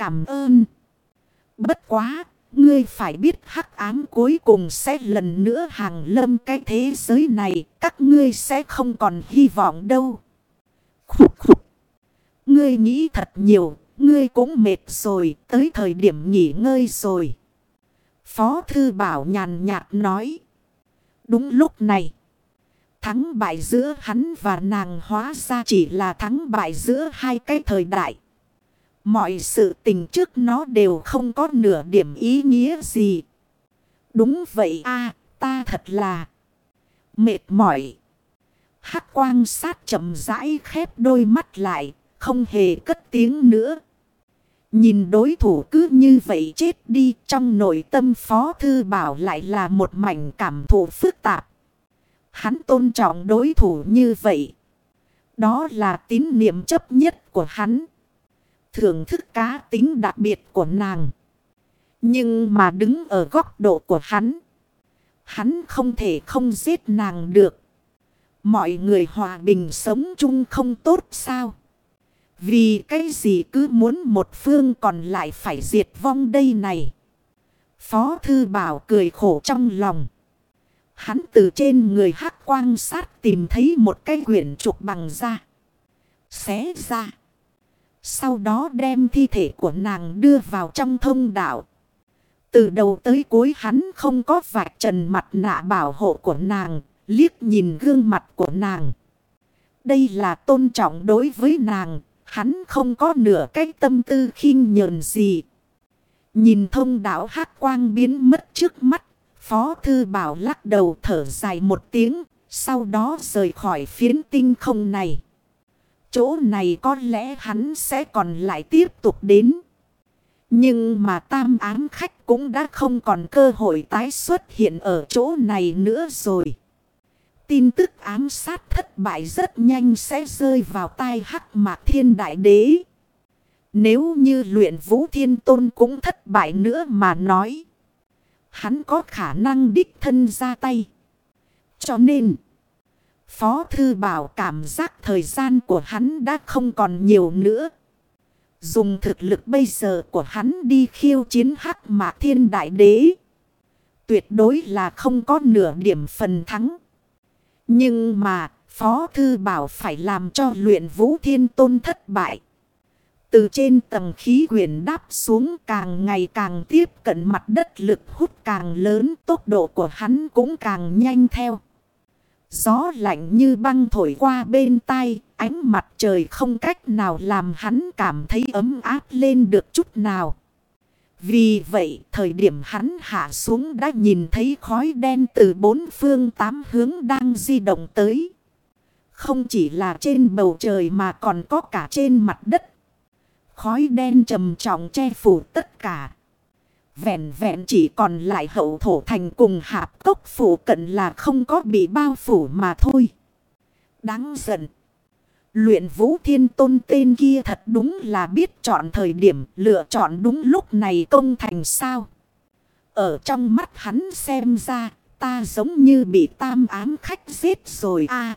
Cảm ơn. Bất quá, ngươi phải biết hắc ám cuối cùng sẽ lần nữa hàng lâm cái thế giới này. Các ngươi sẽ không còn hy vọng đâu. Khục khục. Ngươi nghĩ thật nhiều, ngươi cũng mệt rồi, tới thời điểm nghỉ ngơi rồi. Phó Thư Bảo nhàn nhạt nói. Đúng lúc này. Thắng bại giữa hắn và nàng hóa ra chỉ là thắng bại giữa hai cái thời đại. Mọi sự tình trước nó đều không có nửa điểm ý nghĩa gì. Đúng vậy a ta thật là mệt mỏi. Hắc quang sát chậm rãi khép đôi mắt lại, không hề cất tiếng nữa. Nhìn đối thủ cứ như vậy chết đi trong nội tâm Phó Thư Bảo lại là một mảnh cảm thụ phức tạp. Hắn tôn trọng đối thủ như vậy. Đó là tín niệm chấp nhất của hắn. Thưởng thức cá tính đặc biệt của nàng. Nhưng mà đứng ở góc độ của hắn. Hắn không thể không giết nàng được. Mọi người hòa bình sống chung không tốt sao? Vì cái gì cứ muốn một phương còn lại phải diệt vong đây này. Phó Thư Bảo cười khổ trong lòng. Hắn từ trên người hắc quang sát tìm thấy một cái quyển trục bằng da. Xé ra. Sau đó đem thi thể của nàng đưa vào trong thông đạo. Từ đầu tới cuối hắn không có vạch trần mặt nạ bảo hộ của nàng, liếc nhìn gương mặt của nàng. Đây là tôn trọng đối với nàng, hắn không có nửa cái tâm tư khinh nhờn gì. Nhìn thông đạo hát quang biến mất trước mắt, Phó Thư Bảo lắc đầu thở dài một tiếng, sau đó rời khỏi phiến tinh không này. Chỗ này có lẽ hắn sẽ còn lại tiếp tục đến. Nhưng mà tam ám khách cũng đã không còn cơ hội tái xuất hiện ở chỗ này nữa rồi. Tin tức ám sát thất bại rất nhanh sẽ rơi vào tai hắc mạc thiên đại đế. Nếu như luyện vũ thiên tôn cũng thất bại nữa mà nói. Hắn có khả năng đích thân ra tay. Cho nên... Phó Thư Bảo cảm giác thời gian của hắn đã không còn nhiều nữa. Dùng thực lực bây giờ của hắn đi khiêu chiến hắc mạc thiên đại đế. Tuyệt đối là không có nửa điểm phần thắng. Nhưng mà, Phó Thư Bảo phải làm cho luyện vũ thiên tôn thất bại. Từ trên tầng khí quyển đáp xuống càng ngày càng tiếp cận mặt đất lực hút càng lớn, tốc độ của hắn cũng càng nhanh theo. Gió lạnh như băng thổi qua bên tai, ánh mặt trời không cách nào làm hắn cảm thấy ấm áp lên được chút nào. Vì vậy, thời điểm hắn hạ xuống đã nhìn thấy khói đen từ bốn phương tám hướng đang di động tới. Không chỉ là trên bầu trời mà còn có cả trên mặt đất. Khói đen trầm trọng che phủ tất cả. Vẹn vẹn chỉ còn lại hậu thổ thành cùng hạp cốc phủ cận là không có bị bao phủ mà thôi. Đáng giận. Luyện vũ thiên tôn tên kia thật đúng là biết chọn thời điểm, lựa chọn đúng lúc này công thành sao. Ở trong mắt hắn xem ra, ta giống như bị tam ám khách giết rồi a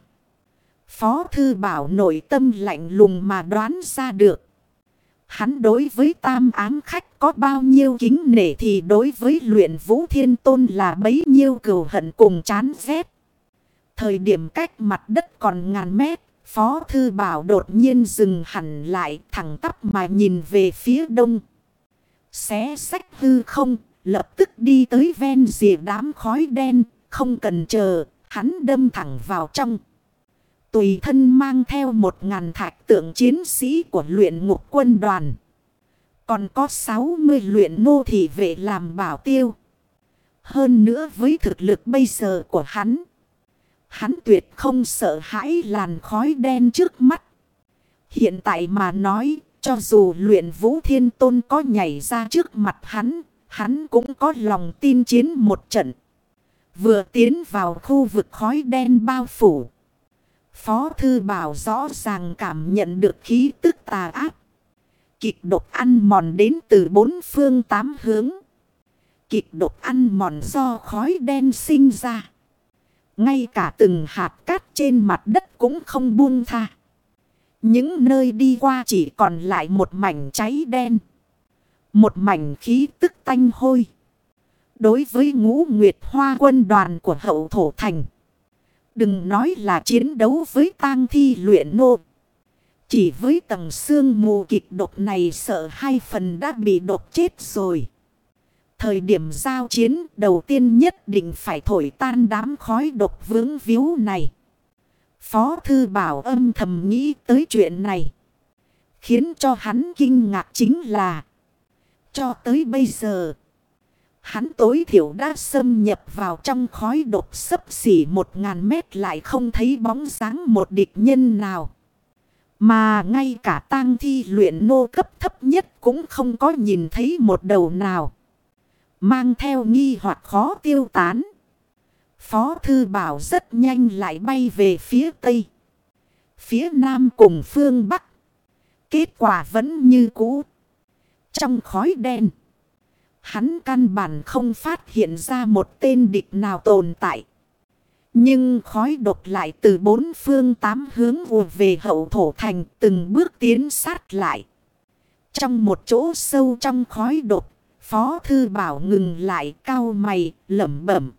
Phó thư bảo nội tâm lạnh lùng mà đoán ra được. Hắn đối với tam ám khách có bao nhiêu kính nể thì đối với luyện vũ thiên tôn là bấy nhiêu cừu hận cùng chán ghét. Thời điểm cách mặt đất còn ngàn mét, Phó Thư Bảo đột nhiên dừng hẳn lại thẳng tắp mà nhìn về phía đông. Xé sách hư không, lập tức đi tới ven dìa đám khói đen, không cần chờ, hắn đâm thẳng vào trong. Tùy thân mang theo một ngàn thạch tượng chiến sĩ của luyện ngục quân đoàn. Còn có 60 luyện nô thị vệ làm bảo tiêu. Hơn nữa với thực lực bây giờ của hắn. Hắn tuyệt không sợ hãi làn khói đen trước mắt. Hiện tại mà nói, cho dù luyện vũ thiên tôn có nhảy ra trước mặt hắn, hắn cũng có lòng tin chiến một trận. Vừa tiến vào khu vực khói đen bao phủ. Phó Thư Bảo rõ ràng cảm nhận được khí tức tà ác. Kịch độc ăn mòn đến từ bốn phương tám hướng. Kịch độc ăn mòn do khói đen sinh ra. Ngay cả từng hạt cát trên mặt đất cũng không buông tha. Những nơi đi qua chỉ còn lại một mảnh cháy đen. Một mảnh khí tức tanh hôi. Đối với ngũ nguyệt hoa quân đoàn của hậu thổ thành. Đừng nói là chiến đấu với tang thi luyện nô. Chỉ với tầng xương mù kịch độc này sợ hai phần đã bị độc chết rồi. Thời điểm giao chiến, đầu tiên nhất định phải thổi tan đám khói độc vướng víu này. Phó thư bảo âm thầm nghĩ tới chuyện này. Khiến cho hắn kinh ngạc chính là. Cho tới bây giờ. Hắn tối thiểu đã xâm nhập vào trong khói độc sấp xỉ một ngàn mét lại không thấy bóng dáng một địch nhân nào. Mà ngay cả tang thi luyện nô cấp thấp nhất cũng không có nhìn thấy một đầu nào. Mang theo nghi hoặc khó tiêu tán. Phó thư bảo rất nhanh lại bay về phía tây. Phía nam cùng phương bắc. Kết quả vẫn như cũ. Trong khói đen. Hắn căn bản không phát hiện ra một tên địch nào tồn tại. Nhưng khói độc lại từ bốn phương tám hướng vùa về hậu thổ thành từng bước tiến sát lại. Trong một chỗ sâu trong khói độc, Phó Thư Bảo ngừng lại cao mày, lẩm bẩm.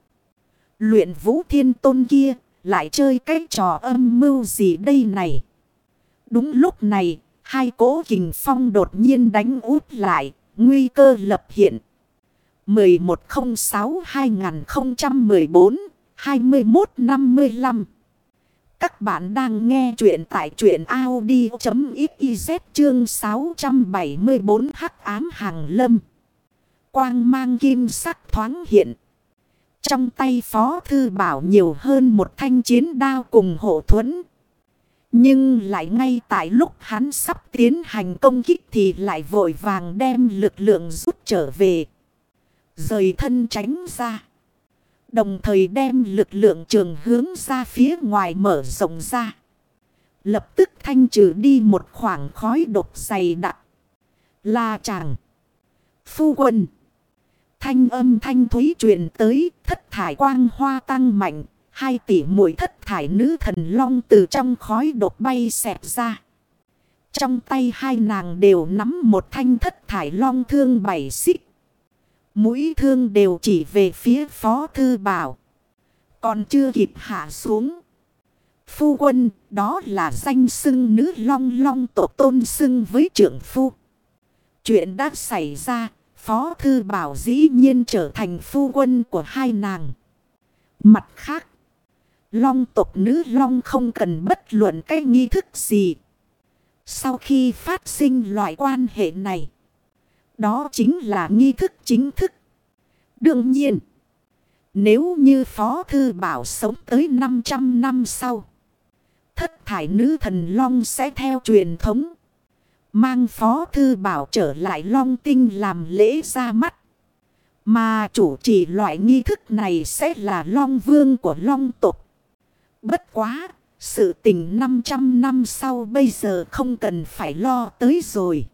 Luyện vũ thiên tôn kia, lại chơi cái trò âm mưu gì đây này. Đúng lúc này, hai cỗ kình phong đột nhiên đánh út lại, nguy cơ lập hiện. 21-55 Các bạn đang nghe chuyện tại chuyện Audi.xyz chương 674 hắc ám hàng lâm. Quang mang kim sắc thoáng hiện. Trong tay phó thư bảo nhiều hơn một thanh chiến đao cùng hộ thuẫn. Nhưng lại ngay tại lúc hắn sắp tiến hành công kích thì lại vội vàng đem lực lượng rút trở về. Rời thân tránh ra. Đồng thời đem lực lượng trường hướng ra phía ngoài mở rộng ra. Lập tức thanh trừ đi một khoảng khói độc dày đặc. La chàng. Phu quân. Thanh âm thanh thúy truyền tới, thất thải quang hoa tăng mạnh. Hai tỷ mũi thất thải nữ thần long từ trong khói đột bay xẹp ra. Trong tay hai nàng đều nắm một thanh thất thải long thương bảy xích. Mũi thương đều chỉ về phía phó thư bảo. Còn chưa kịp hạ xuống. Phu quân đó là danh xưng nữ long long tổ tôn xưng với trưởng phu. Chuyện đã xảy ra Phó Thư Bảo dĩ nhiên trở thành phu quân của hai nàng. Mặt khác, long tộc nữ long không cần bất luận cái nghi thức gì. Sau khi phát sinh loại quan hệ này, đó chính là nghi thức chính thức. Đương nhiên, nếu như Phó Thư Bảo sống tới 500 năm sau, thất thải nữ thần long sẽ theo truyền thống. Mang phó thư bảo trở lại long tinh làm lễ ra mắt. Mà chủ trì loại nghi thức này sẽ là long vương của long tục. Bất quá, sự tình 500 năm sau bây giờ không cần phải lo tới rồi.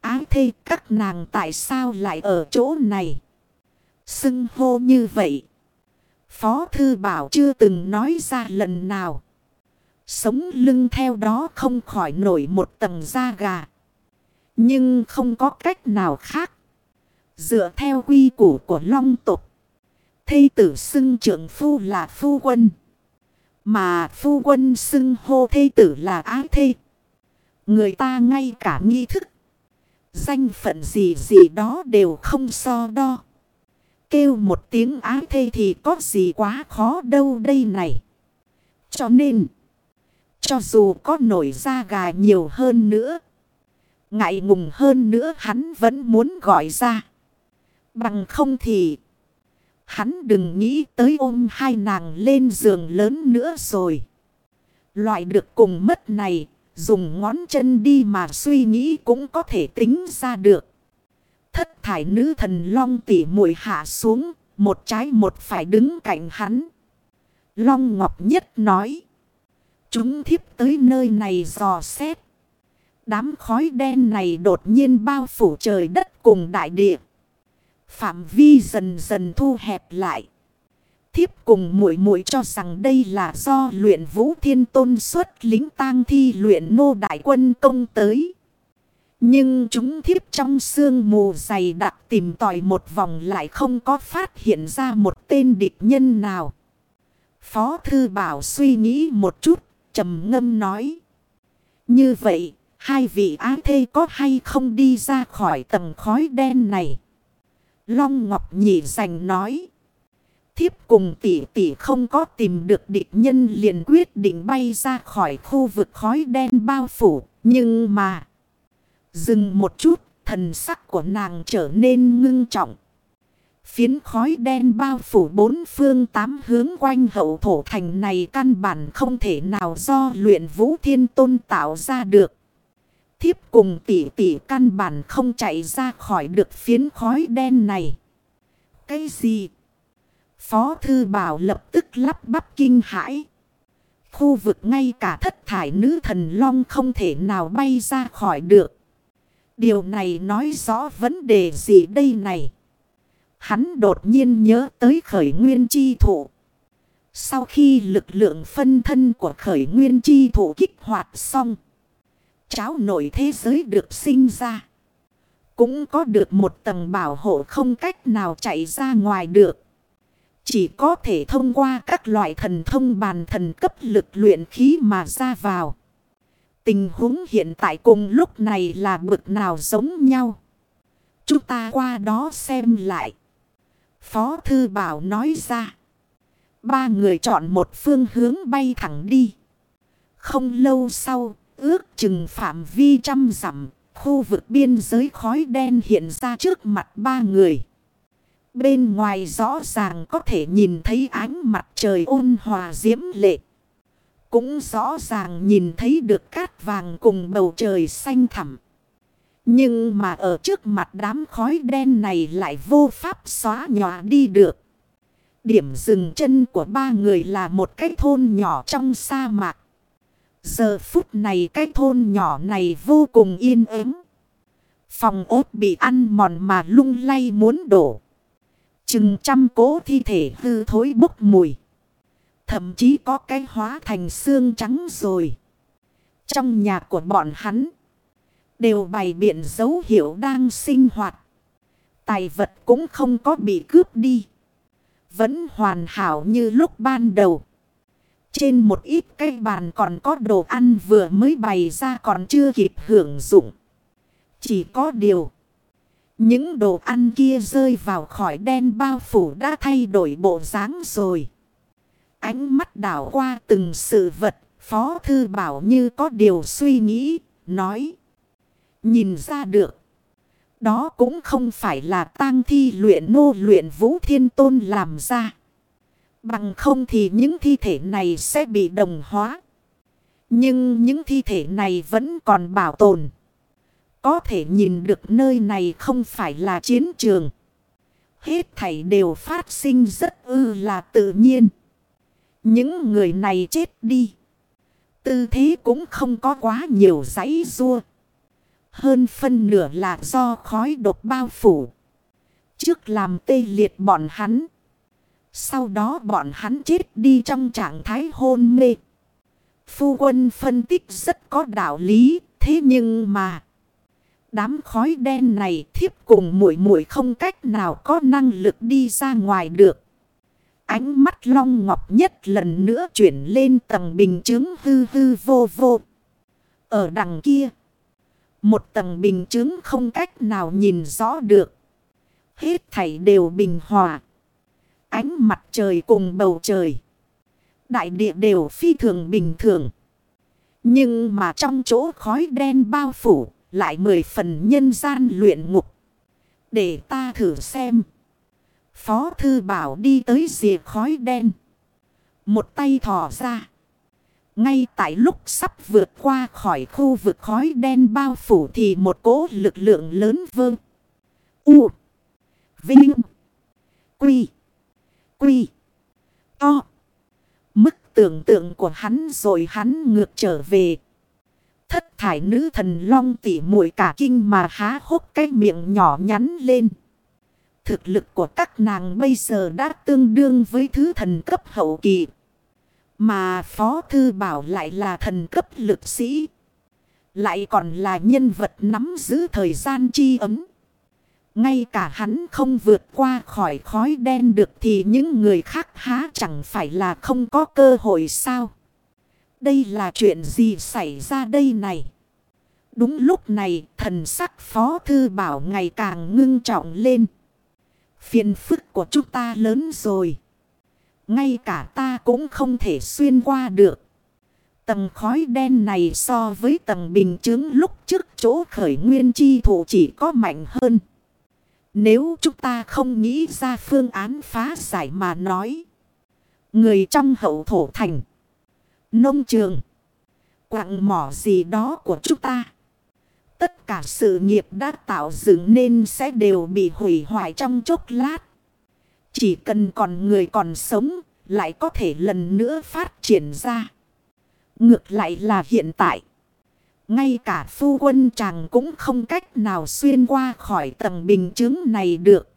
Ái thê, các nàng tại sao lại ở chỗ này? Xưng hô như vậy. Phó thư bảo chưa từng nói ra lần nào. Sống lưng theo đó không khỏi nổi một tầng da gà. Nhưng không có cách nào khác. Dựa theo quy củ của long tục. Thây tử xưng trưởng phu là phu quân. Mà phu quân xưng hô thây tử là ái thê. Người ta ngay cả nghi thức. Danh phận gì gì đó đều không so đo. Kêu một tiếng ái thê thì có gì quá khó đâu đây này. Cho nên. Cho dù có nổi da gà nhiều hơn nữa. Ngại ngùng hơn nữa hắn vẫn muốn gọi ra. Bằng không thì. Hắn đừng nghĩ tới ôm hai nàng lên giường lớn nữa rồi. Loại được cùng mất này. Dùng ngón chân đi mà suy nghĩ cũng có thể tính ra được. Thất thải nữ thần long tỉ muội hạ xuống. Một trái một phải đứng cạnh hắn. Long Ngọc Nhất nói. Chúng thiếp tới nơi này dò xét. Đám khói đen này đột nhiên bao phủ trời đất cùng đại địa. Phạm vi dần dần thu hẹp lại. Thiếp cùng muội muội cho rằng đây là do luyện vũ thiên tôn xuất lính tang thi luyện nô đại quân công tới. Nhưng chúng thiếp trong sương mù dày đặc tìm tòi một vòng lại không có phát hiện ra một tên địch nhân nào. Phó Thư Bảo suy nghĩ một chút, trầm ngâm nói. Như vậy, hai vị á thê có hay không đi ra khỏi tầng khói đen này? Long Ngọc Nhị Dành nói. Thiếp cùng tỷ tỷ không có tìm được địch nhân liền quyết định bay ra khỏi khu vực khói đen bao phủ. Nhưng mà... Dừng một chút, thần sắc của nàng trở nên ngưng trọng. Phiến khói đen bao phủ bốn phương tám hướng quanh hậu thổ thành này căn bản không thể nào do luyện vũ thiên tôn tạo ra được. Thiếp cùng tỷ tỷ căn bản không chạy ra khỏi được phiến khói đen này. Cái gì? Phó thư bảo lập tức lắp bắp kinh hãi. Khu vực ngay cả thất thải nữ thần long không thể nào bay ra khỏi được. Điều này nói rõ vấn đề gì đây này? Hắn đột nhiên nhớ tới khởi nguyên chi thủ. Sau khi lực lượng phân thân của khởi nguyên chi thủ kích hoạt xong. Cháo nổi thế giới được sinh ra. Cũng có được một tầng bảo hộ không cách nào chạy ra ngoài được. Chỉ có thể thông qua các loại thần thông bàn thần cấp lực luyện khí mà ra vào. Tình huống hiện tại cùng lúc này là bực nào giống nhau. Chúng ta qua đó xem lại. Phó Thư Bảo nói ra. Ba người chọn một phương hướng bay thẳng đi. Không lâu sau, ước chừng phạm vi trăm dặm khu vực biên giới khói đen hiện ra trước mặt ba người. Bên ngoài rõ ràng có thể nhìn thấy ánh mặt trời ôn hòa diễm lệ. Cũng rõ ràng nhìn thấy được cát vàng cùng bầu trời xanh thẳm. Nhưng mà ở trước mặt đám khói đen này lại vô pháp xóa nhòa đi được. Điểm dừng chân của ba người là một cái thôn nhỏ trong sa mạc. Giờ phút này cái thôn nhỏ này vô cùng yên ắng. Phòng ốt bị ăn mòn mà lung lay muốn đổ. Chừng trăm cố thi thể hư thối bốc mùi. Thậm chí có cái hóa thành xương trắng rồi. Trong nhà của bọn hắn. Đều bày biện dấu hiệu đang sinh hoạt. Tài vật cũng không có bị cướp đi. Vẫn hoàn hảo như lúc ban đầu. Trên một ít cây bàn còn có đồ ăn vừa mới bày ra còn chưa kịp hưởng dụng. Chỉ có điều. Những đồ ăn kia rơi vào khỏi đen bao phủ đã thay đổi bộ dáng rồi. Ánh mắt đảo qua từng sự vật, Phó Thư Bảo như có điều suy nghĩ, nói. Nhìn ra được. Đó cũng không phải là tang thi luyện nô luyện vũ thiên tôn làm ra. Bằng không thì những thi thể này sẽ bị đồng hóa. Nhưng những thi thể này vẫn còn bảo tồn. Có thể nhìn được nơi này không phải là chiến trường. Hết thảy đều phát sinh rất ư là tự nhiên. Những người này chết đi. Tư thế cũng không có quá nhiều giấy rua. Hơn phân nửa là do khói độc bao phủ. Trước làm tê liệt bọn hắn. Sau đó bọn hắn chết đi trong trạng thái hôn mê. Phu quân phân tích rất có đạo lý. Thế nhưng mà. Đám khói đen này thiếp cùng muội muội không cách nào có năng lực đi ra ngoài được. Ánh mắt long ngọc nhất lần nữa chuyển lên tầng bình chứng hư hư vô vô. Ở đằng kia. Một tầng bình chứng không cách nào nhìn rõ được. Hết thảy đều bình hòa. Ánh mặt trời cùng bầu trời. Đại địa đều phi thường bình thường. Nhưng mà trong chỗ khói đen bao phủ. Lại mười phần nhân gian luyện ngục. Để ta thử xem. Phó thư bảo đi tới rìa khói đen. Một tay thò ra. Ngay tại lúc sắp vượt qua khỏi khu vực khói đen bao phủ thì một cỗ lực lượng lớn vương U. Vinh. Quy. Quy. To. Mức tưởng tượng của hắn rồi hắn ngược trở về. Thất thải nữ thần long tỉ muội cả kinh mà há hốc cái miệng nhỏ nhắn lên. Thực lực của các nàng bây giờ đã tương đương với thứ thần cấp hậu kỳ. Mà Phó Thư Bảo lại là thần cấp lực sĩ. Lại còn là nhân vật nắm giữ thời gian chi ấm. Ngay cả hắn không vượt qua khỏi khói đen được thì những người khác há chẳng phải là không có cơ hội sao. Đây là chuyện gì xảy ra đây này? Đúng lúc này, thần sắc phó thư bảo ngày càng ngưng trọng lên. Phiền phức của chúng ta lớn rồi. Ngay cả ta cũng không thể xuyên qua được. Tầng khói đen này so với tầng bình chứng lúc trước chỗ khởi nguyên chi thủ chỉ có mạnh hơn. Nếu chúng ta không nghĩ ra phương án phá giải mà nói. Người trong hậu thổ thành. Nông trường. Quạng mỏ gì đó của chúng ta. Tất cả sự nghiệp đã tạo dựng nên sẽ đều bị hủy hoại trong chốc lát. Chỉ cần còn người còn sống, lại có thể lần nữa phát triển ra. Ngược lại là hiện tại. Ngay cả phu quân chàng cũng không cách nào xuyên qua khỏi tầng bình chứng này được.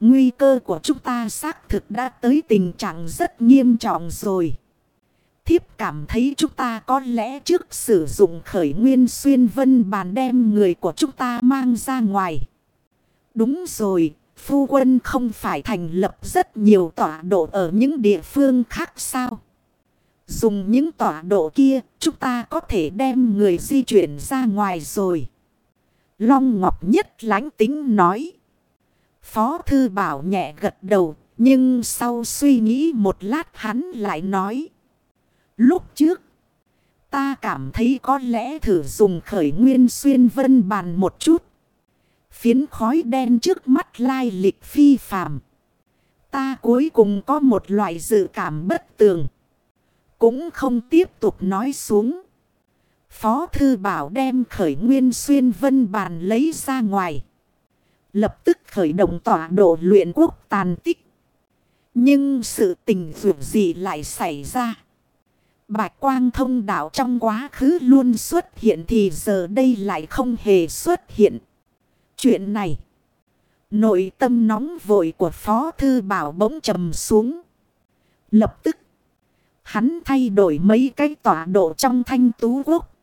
Nguy cơ của chúng ta xác thực đã tới tình trạng rất nghiêm trọng rồi. Thiếp cảm thấy chúng ta có lẽ trước sử dụng khởi nguyên xuyên vân bàn đem người của chúng ta mang ra ngoài. Đúng rồi, phu quân không phải thành lập rất nhiều tọa độ ở những địa phương khác sao? Dùng những tọa độ kia, chúng ta có thể đem người di chuyển ra ngoài rồi. Long Ngọc Nhất lánh tính nói. Phó Thư Bảo nhẹ gật đầu, nhưng sau suy nghĩ một lát hắn lại nói. Lúc trước, ta cảm thấy có lẽ thử dùng khởi nguyên xuyên vân bàn một chút. Phiến khói đen trước mắt lai lịch phi phàm. Ta cuối cùng có một loại dự cảm bất tường. Cũng không tiếp tục nói xuống. Phó thư bảo đem khởi nguyên xuyên vân bàn lấy ra ngoài. Lập tức khởi động tọa độ luyện quốc tàn tích. Nhưng sự tình dụng gì lại xảy ra. Bạch quang thông đạo trong quá khứ luôn xuất hiện thì giờ đây lại không hề xuất hiện. Chuyện này. Nội tâm nóng vội của Phó Thư Bảo bỗng trầm xuống. Lập tức. Hắn thay đổi mấy cái tọa độ trong thanh tú quốc.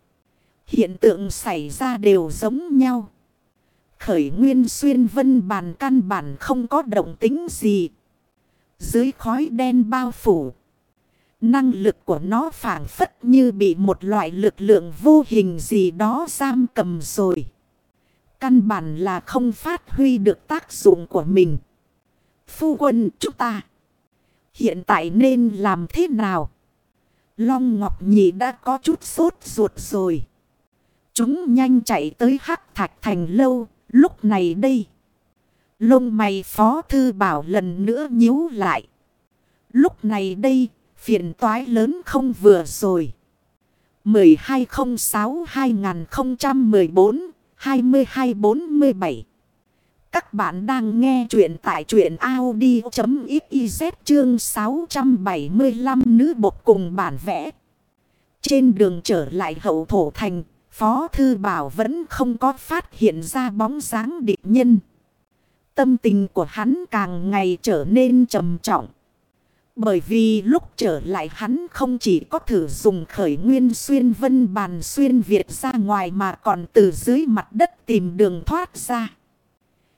Hiện tượng xảy ra đều giống nhau. Khởi nguyên xuyên vân bàn căn bản không có động tính gì. Dưới khói đen bao phủ. Năng lực của nó phản phất như bị một loại lực lượng vô hình gì đó giam cầm rồi. Căn bản là không phát huy được tác dụng của mình. Phu quân chúng ta. Hiện tại nên làm thế nào? Long Ngọc Nhị đã có chút sốt ruột rồi. Chúng nhanh chạy tới hắc thạch thành lâu. Lúc này đây. Lông mày phó thư bảo lần nữa nhíu lại. Lúc này đây. Phiền toái lớn không vừa rồi. 1206-2014-2247 Các bạn đang nghe chuyện tại truyện Audi.xyz chương 675 nữ bột cùng bản vẽ. Trên đường trở lại hậu thổ thành, Phó Thư Bảo vẫn không có phát hiện ra bóng dáng địch nhân. Tâm tình của hắn càng ngày trở nên trầm trọng. Bởi vì lúc trở lại hắn không chỉ có thử dùng khởi nguyên xuyên vân bàn xuyên Việt ra ngoài mà còn từ dưới mặt đất tìm đường thoát ra.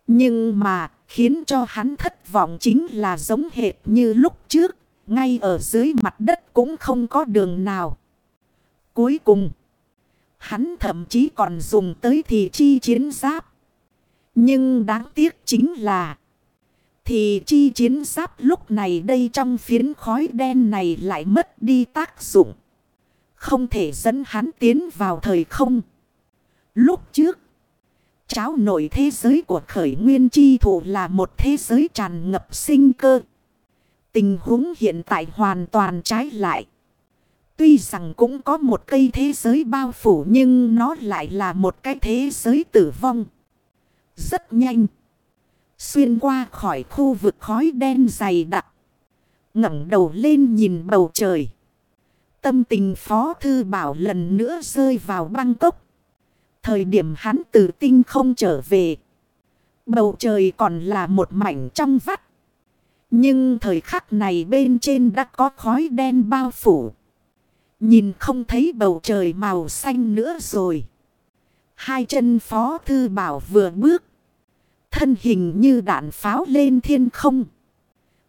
Nhưng mà khiến cho hắn thất vọng chính là giống hệt như lúc trước, ngay ở dưới mặt đất cũng không có đường nào. Cuối cùng, hắn thậm chí còn dùng tới thì chi chiến giáp. Nhưng đáng tiếc chính là thì chi chiến giáp lúc này đây trong phiến khói đen này lại mất đi tác dụng. Không thể dẫn hắn tiến vào thời không. Lúc trước. Cháo nổi thế giới của khởi nguyên chi thủ là một thế giới tràn ngập sinh cơ. Tình huống hiện tại hoàn toàn trái lại. Tuy rằng cũng có một cây thế giới bao phủ nhưng nó lại là một cái thế giới tử vong. Rất nhanh. Xuyên qua khỏi khu vực khói đen dày đặc. ngẩng đầu lên nhìn bầu trời. Tâm tình Phó Thư Bảo lần nữa rơi vào băng. Thời điểm hắn từ tinh không trở về. Bầu trời còn là một mảnh trong vắt. Nhưng thời khắc này bên trên đã có khói đen bao phủ. Nhìn không thấy bầu trời màu xanh nữa rồi. Hai chân phó thư bảo vừa bước. Thân hình như đạn pháo lên thiên không.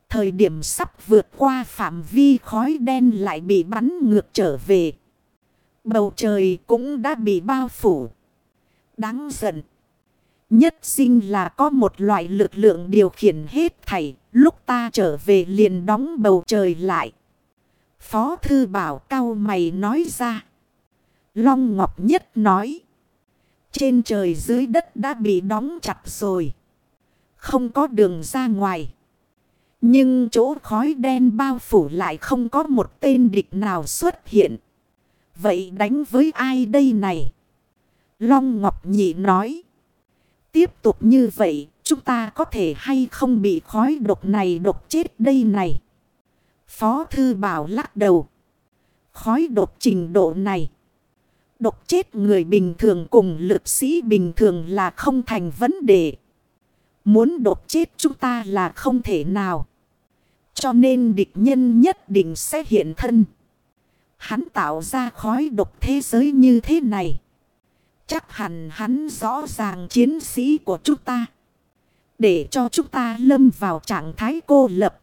Thời điểm sắp vượt qua phạm vi khói đen lại bị bắn ngược trở về. Bầu trời cũng đã bị bao phủ. Đáng giận. Nhất sinh là có một loại lực lượng điều khiển hết thảy. Lúc ta trở về liền đóng bầu trời lại. Phó thư bảo cao mày nói ra. Long Ngọc Nhất nói. Trên trời dưới đất đã bị đóng chặt rồi. Không có đường ra ngoài. Nhưng chỗ khói đen bao phủ lại không có một tên địch nào xuất hiện. Vậy đánh với ai đây này? Long Ngọc Nhị nói. Tiếp tục như vậy, chúng ta có thể hay không bị khói độc này độc chết đây này? Phó Thư Bảo lắc đầu. Khói độc trình độ này. Độc chết người bình thường cùng lực sĩ bình thường là không thành vấn đề. Muốn độc chết chúng ta là không thể nào. Cho nên địch nhân nhất định sẽ hiện thân. Hắn tạo ra khói độc thế giới như thế này. Chắc hẳn hắn rõ ràng chiến sĩ của chúng ta. Để cho chúng ta lâm vào trạng thái cô lập.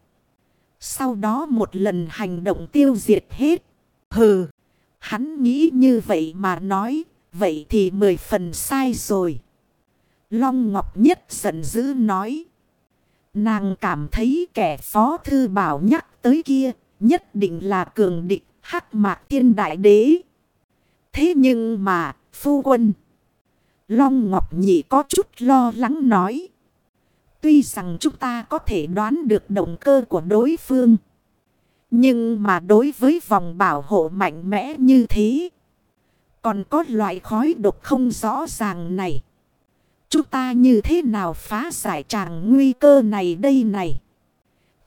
Sau đó một lần hành động tiêu diệt hết. Hừ. Hắn nghĩ như vậy mà nói. Vậy thì mười phần sai rồi. Long Ngọc Nhất giận dữ nói. Nàng cảm thấy kẻ phó thư bảo nhắc tới kia. Nhất định là cường địch hắc mạc tiên đại đế. Thế nhưng mà, phu quân. Long Ngọc Nhị có chút lo lắng nói. Tuy rằng chúng ta có thể đoán được động cơ của đối phương. Nhưng mà đối với vòng bảo hộ mạnh mẽ như thế. Còn có loại khói độc không rõ ràng này. Chúng ta như thế nào phá giải tràng nguy cơ này đây này.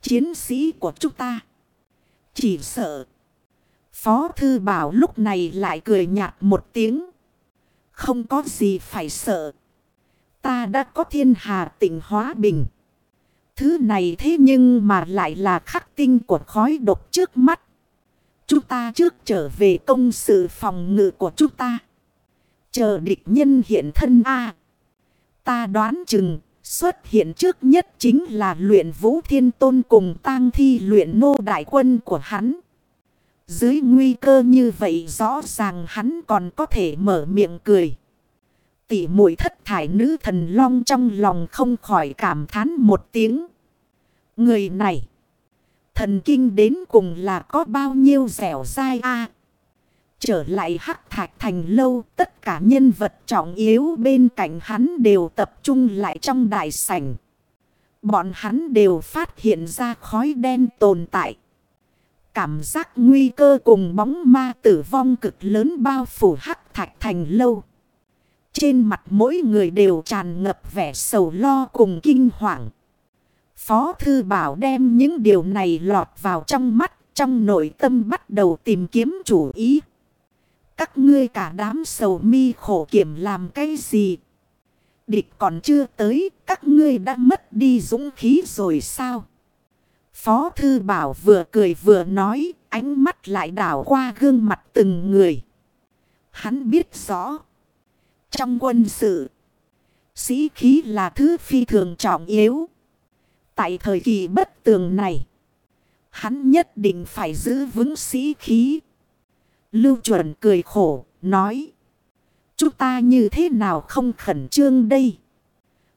Chiến sĩ của chúng ta. Chỉ sợ. Phó Thư Bảo lúc này lại cười nhạt một tiếng. Không có gì phải sợ. Ta đã có thiên hà tỉnh hóa bình. Thứ này thế nhưng mà lại là khắc tinh của khói độc trước mắt. Chúng ta trước trở về công sự phòng ngự của chúng ta. Chờ địch nhân hiện thân A. ta đoán chừng, xuất hiện trước nhất chính là luyện vũ thiên tôn cùng tang thi luyện nô đại quân của hắn. Dưới nguy cơ như vậy rõ ràng hắn còn có thể mở miệng cười. Tỷ muội thất thải nữ thần long trong lòng không khỏi cảm thán một tiếng. Người này. Thần kinh đến cùng là có bao nhiêu dẻo dai a Trở lại hắc thạch thành lâu. Tất cả nhân vật trọng yếu bên cạnh hắn đều tập trung lại trong đại sảnh. Bọn hắn đều phát hiện ra khói đen tồn tại. Cảm giác nguy cơ cùng bóng ma tử vong cực lớn bao phủ hắc thạch thành lâu. Trên mặt mỗi người đều tràn ngập vẻ sầu lo cùng kinh hoàng. Phó Thư Bảo đem những điều này lọt vào trong mắt, trong nội tâm bắt đầu tìm kiếm chủ ý. Các ngươi cả đám sầu mi khổ kiểm làm cái gì? Địch còn chưa tới, các ngươi đã mất đi dũng khí rồi sao? Phó Thư Bảo vừa cười vừa nói, ánh mắt lại đảo qua gương mặt từng người. Hắn biết rõ. Trong quân sự, sĩ khí là thứ phi thường trọng yếu. Tại thời kỳ bất tường này, hắn nhất định phải giữ vững sĩ khí. Lưu chuẩn cười khổ, nói. Chúng ta như thế nào không khẩn trương đây?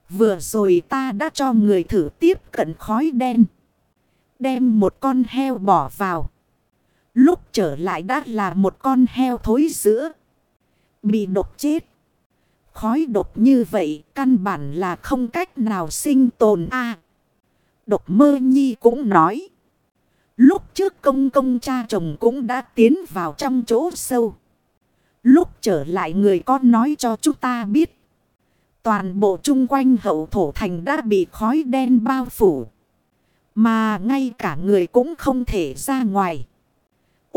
Vừa rồi ta đã cho người thử tiếp cận khói đen. Đem một con heo bỏ vào. Lúc trở lại đã là một con heo thối giữa. Bị độc chết. Khói độc như vậy, căn bản là không cách nào sinh tồn a Độc mơ nhi cũng nói. Lúc trước công công cha chồng cũng đã tiến vào trong chỗ sâu. Lúc trở lại người con nói cho chúng ta biết. Toàn bộ chung quanh hậu thổ thành đã bị khói đen bao phủ. Mà ngay cả người cũng không thể ra ngoài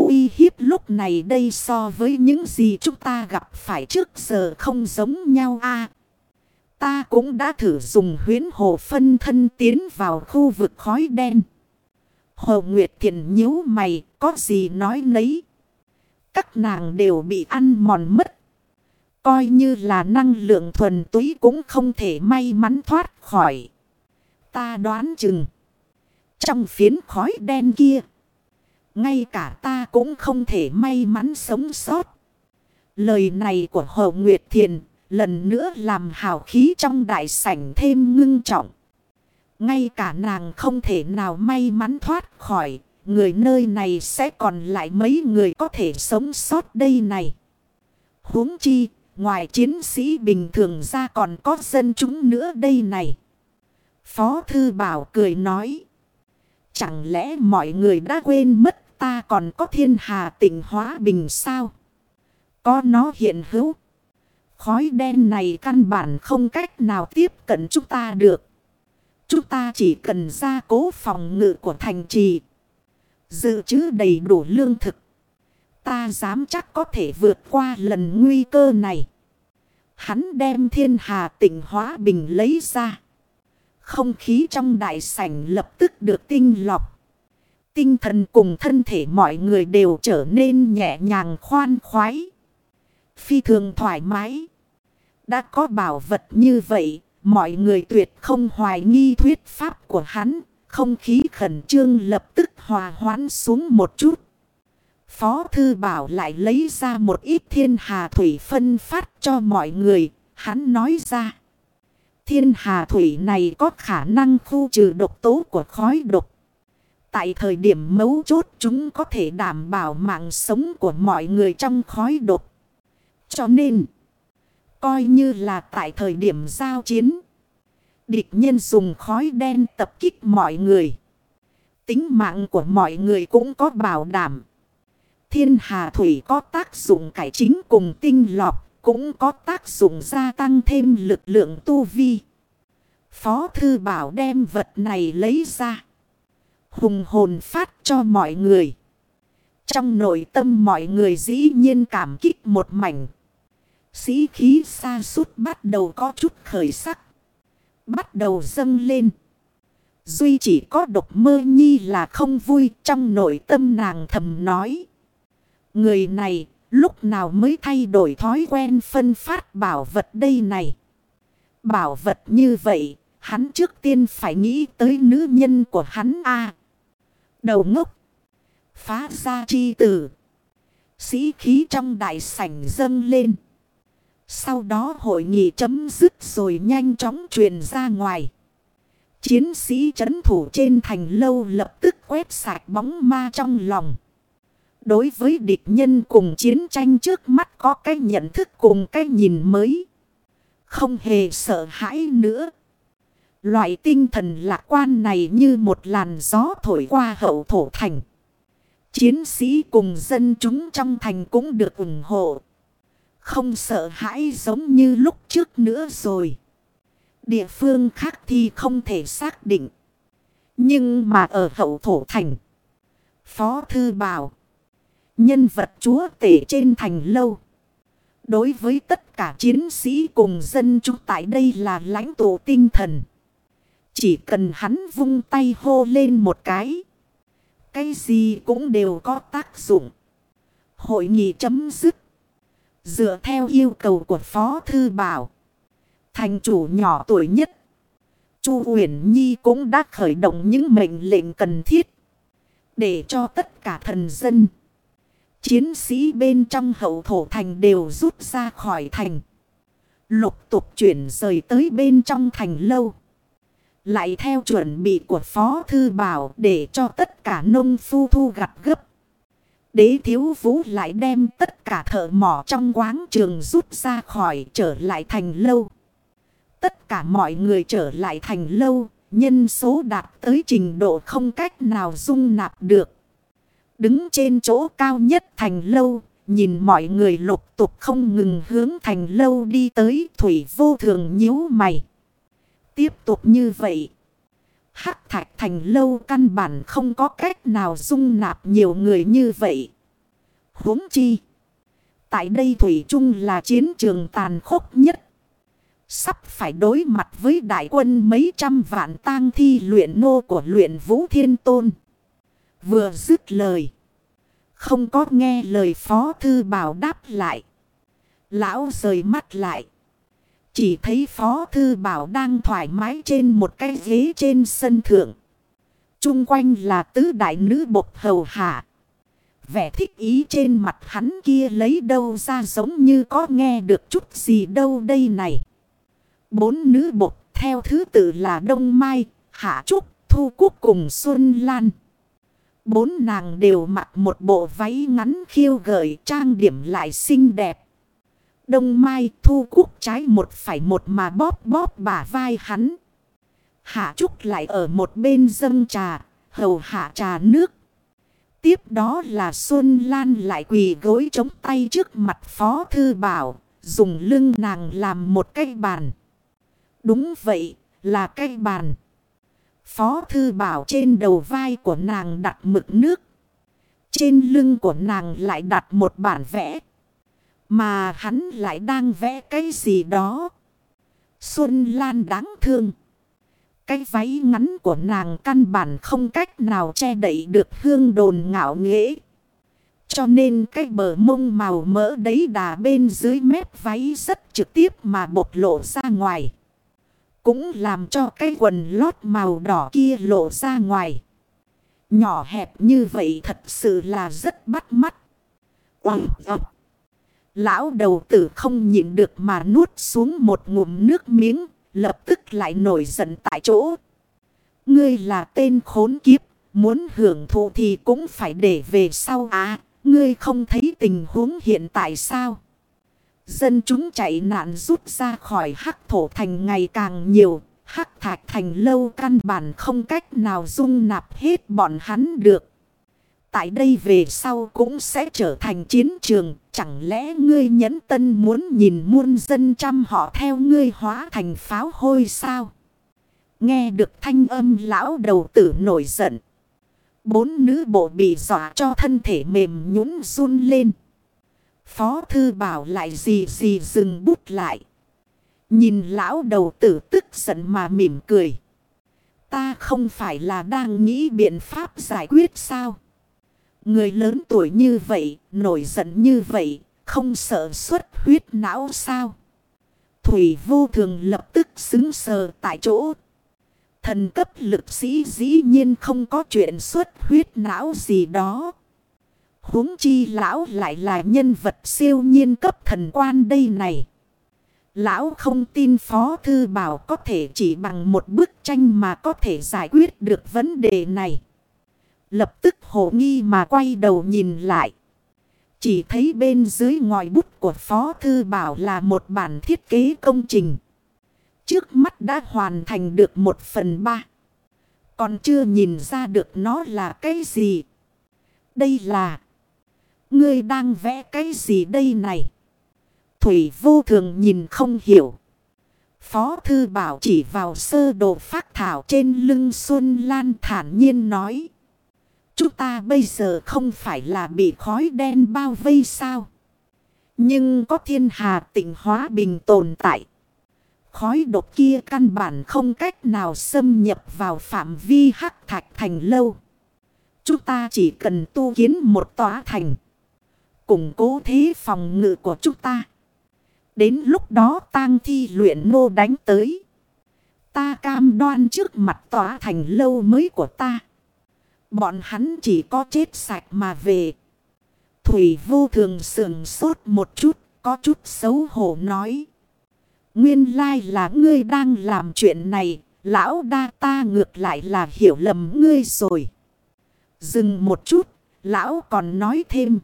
uy hiếp lúc này đây so với những gì chúng ta gặp phải trước giờ không giống nhau a Ta cũng đã thử dùng huyến hồ phân thân tiến vào khu vực khói đen. Hồ Nguyệt Thiện nhíu mày, có gì nói nấy. Các nàng đều bị ăn mòn mất. Coi như là năng lượng thuần túy cũng không thể may mắn thoát khỏi. Ta đoán chừng. Trong phiến khói đen kia. Ngay cả ta cũng không thể may mắn sống sót. Lời này của Hồ Nguyệt Thiền lần nữa làm hào khí trong đại sảnh thêm ngưng trọng. Ngay cả nàng không thể nào may mắn thoát khỏi. Người nơi này sẽ còn lại mấy người có thể sống sót đây này. huống chi, ngoài chiến sĩ bình thường ra còn có dân chúng nữa đây này. Phó Thư Bảo cười nói. Chẳng lẽ mọi người đã quên mất ta còn có thiên hà tỉnh hóa bình sao? Có nó hiện hữu. Khói đen này căn bản không cách nào tiếp cận chúng ta được. Chúng ta chỉ cần ra cố phòng ngự của thành trì. Dự trữ đầy đủ lương thực. Ta dám chắc có thể vượt qua lần nguy cơ này. Hắn đem thiên hà tỉnh hóa bình lấy ra. Không khí trong đại sảnh lập tức được tinh lọc. Tinh thần cùng thân thể mọi người đều trở nên nhẹ nhàng khoan khoái. Phi thường thoải mái. Đã có bảo vật như vậy, mọi người tuyệt không hoài nghi thuyết pháp của hắn. Không khí khẩn trương lập tức hòa hoãn xuống một chút. Phó Thư Bảo lại lấy ra một ít thiên hà thủy phân phát cho mọi người. Hắn nói ra. Thiên hà thủy này có khả năng khu trừ độc tố của khói độc. Tại thời điểm mấu chốt chúng có thể đảm bảo mạng sống của mọi người trong khói độc. Cho nên, coi như là tại thời điểm giao chiến, địch nhân dùng khói đen tập kích mọi người. Tính mạng của mọi người cũng có bảo đảm. Thiên hà thủy có tác dụng cải chính cùng tinh lọc, cũng có tác dụng gia tăng thêm lực lượng tu vi. Phó thư bảo đem vật này lấy ra. Hùng hồn phát cho mọi người. Trong nội tâm mọi người dĩ nhiên cảm kích một mảnh. Sĩ khí xa sút bắt đầu có chút khởi sắc. Bắt đầu dâng lên. Duy chỉ có độc mơ nhi là không vui trong nội tâm nàng thầm nói. Người này lúc nào mới thay đổi thói quen phân phát bảo vật đây này. Bảo vật như vậy, hắn trước tiên phải nghĩ tới nữ nhân của hắn a Đầu ngốc. Phá ra chi tử. Sĩ khí trong đại sảnh dâng lên. Sau đó hội nghị chấm dứt rồi nhanh chóng truyền ra ngoài. Chiến sĩ chấn thủ trên thành lâu lập tức quét sạch bóng ma trong lòng. Đối với địch nhân cùng chiến tranh trước mắt có cái nhận thức cùng cái nhìn mới. Không hề sợ hãi nữa. Loại tinh thần lạc quan này như một làn gió thổi qua hậu thổ thành. Chiến sĩ cùng dân chúng trong thành cũng được ủng hộ. Không sợ hãi giống như lúc trước nữa rồi. Địa phương khác thì không thể xác định. Nhưng mà ở hậu thổ thành. Phó Thư Bảo. Nhân vật chúa tể trên thành lâu. Đối với tất cả chiến sĩ cùng dân chúng tại đây là lãnh tụ tinh thần. Chỉ cần hắn vung tay hô lên một cái. Cái gì cũng đều có tác dụng. Hội nghị chấm dứt. Dựa theo yêu cầu của Phó Thư Bảo. Thành chủ nhỏ tuổi nhất. Chu Uyển Nhi cũng đã khởi động những mệnh lệnh cần thiết. Để cho tất cả thần dân. Chiến sĩ bên trong hậu thổ thành đều rút ra khỏi thành. Lục tục chuyển rời tới bên trong thành lâu. Lại theo chuẩn bị của Phó Thư Bảo để cho tất cả nông phu thu gặt gấp. Đế thiếu vũ lại đem tất cả thợ mỏ trong quán trường rút ra khỏi trở lại thành lâu. Tất cả mọi người trở lại thành lâu, nhân số đạt tới trình độ không cách nào dung nạp được. Đứng trên chỗ cao nhất thành lâu, nhìn mọi người lục tục không ngừng hướng thành lâu đi tới thủy vô thường nhíu mày. Tiếp tục như vậy. Hắc thạch thành lâu căn bản không có cách nào dung nạp nhiều người như vậy. huống chi. Tại đây Thủy Trung là chiến trường tàn khốc nhất. Sắp phải đối mặt với đại quân mấy trăm vạn tang thi luyện nô của luyện vũ thiên tôn. Vừa dứt lời. Không có nghe lời Phó Thư Bảo đáp lại. Lão rời mắt lại. Chỉ thấy Phó Thư Bảo đang thoải mái trên một cái ghế trên sân thượng. Trung quanh là tứ đại nữ bộc hầu hạ. Vẻ thích ý trên mặt hắn kia lấy đâu ra giống như có nghe được chút gì đâu đây này. Bốn nữ bộc theo thứ tự là Đông Mai, Hạ Trúc, Thu quốc cùng Xuân Lan. Bốn nàng đều mặc một bộ váy ngắn khiêu gợi trang điểm lại xinh đẹp. Đông Mai Thu Cúc trái một phải một mà bóp bóp bả vai hắn. Hạ Trúc lại ở một bên dâng trà, hầu hạ trà nước. Tiếp đó là Xuân Lan lại quỳ gối chống tay trước mặt Phó Thư Bảo, dùng lưng nàng làm một cây bàn. Đúng vậy, là cây bàn. Phó Thư Bảo trên đầu vai của nàng đặt mực nước. Trên lưng của nàng lại đặt một bản vẽ. Mà hắn lại đang vẽ cái gì đó. Xuân Lan đáng thương. Cái váy ngắn của nàng căn bản không cách nào che đậy được hương đồn ngạo nghễ. Cho nên cái bờ mông màu mỡ đấy đà bên dưới mép váy rất trực tiếp mà bộc lộ ra ngoài. Cũng làm cho cái quần lót màu đỏ kia lộ ra ngoài. Nhỏ hẹp như vậy thật sự là rất bắt mắt. Oanh ập. Lão đầu tử không nhịn được mà nuốt xuống một ngụm nước miếng, lập tức lại nổi giận tại chỗ. Ngươi là tên khốn kiếp, muốn hưởng thụ thì cũng phải để về sau à, ngươi không thấy tình huống hiện tại sao? Dân chúng chạy nạn rút ra khỏi hắc thổ thành ngày càng nhiều, hắc thạch thành lâu căn bản không cách nào dung nạp hết bọn hắn được. Tại đây về sau cũng sẽ trở thành chiến trường. Chẳng lẽ ngươi nhẫn tân muốn nhìn muôn dân trăm họ theo ngươi hóa thành pháo hôi sao? Nghe được thanh âm lão đầu tử nổi giận. Bốn nữ bộ bị dọa cho thân thể mềm nhũn run lên. Phó thư bảo lại gì gì dừng bút lại. Nhìn lão đầu tử tức giận mà mỉm cười. Ta không phải là đang nghĩ biện pháp giải quyết sao? Người lớn tuổi như vậy, nổi giận như vậy, không sợ xuất huyết não sao? Thủy vô thường lập tức xứng sờ tại chỗ. Thần cấp lực sĩ dĩ nhiên không có chuyện xuất huyết não gì đó huống chi lão lại là nhân vật siêu nhiên cấp thần quan đây này. Lão không tin Phó Thư Bảo có thể chỉ bằng một bức tranh mà có thể giải quyết được vấn đề này. Lập tức hồ nghi mà quay đầu nhìn lại. Chỉ thấy bên dưới ngòi bút của Phó Thư Bảo là một bản thiết kế công trình. Trước mắt đã hoàn thành được một phần ba. Còn chưa nhìn ra được nó là cái gì. Đây là... Ngươi đang vẽ cái gì đây này? Thủy vô thường nhìn không hiểu. Phó Thư Bảo chỉ vào sơ đồ phát thảo trên lưng Xuân Lan thản nhiên nói. Chúng ta bây giờ không phải là bị khói đen bao vây sao. Nhưng có thiên hà tịnh hóa bình tồn tại. Khói độc kia căn bản không cách nào xâm nhập vào phạm vi hắc thạch thành lâu. Chúng ta chỉ cần tu kiến một tòa thành. Củng cố thế phòng ngự của chúng ta. Đến lúc đó tang thi luyện nô đánh tới. Ta cam đoan trước mặt tỏa thành lâu mới của ta. Bọn hắn chỉ có chết sạch mà về. Thủy vô thường sườn sốt một chút, có chút xấu hổ nói. Nguyên lai là ngươi đang làm chuyện này, lão đa ta ngược lại là hiểu lầm ngươi rồi. Dừng một chút, lão còn nói thêm.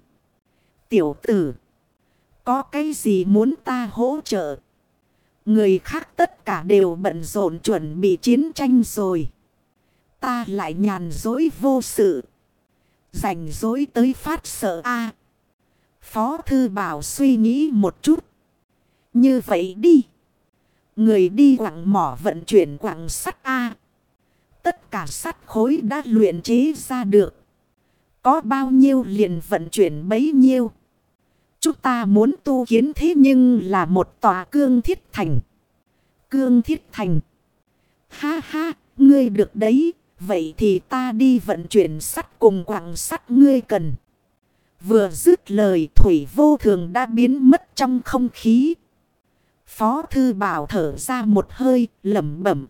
Tiểu tử, có cái gì muốn ta hỗ trợ? Người khác tất cả đều bận rộn chuẩn bị chiến tranh rồi. Ta lại nhàn dối vô sự. Rảnh dối tới phát sợ a Phó thư bảo suy nghĩ một chút. Như vậy đi. Người đi quặng mỏ vận chuyển quặng sắt A. Tất cả sắt khối đã luyện chế ra được. Có bao nhiêu liền vận chuyển bấy nhiêu. Chúng ta muốn tu kiến thế nhưng là một tòa cương thiết thành. Cương thiết thành. Ha ha, ngươi được đấy, Vậy thì ta đi vận chuyển sắt cùng quặng sắt ngươi cần. Vừa dứt lời thủy vô thường đã biến mất trong không khí. Phó thư bảo thở ra một hơi lẩm bẩm.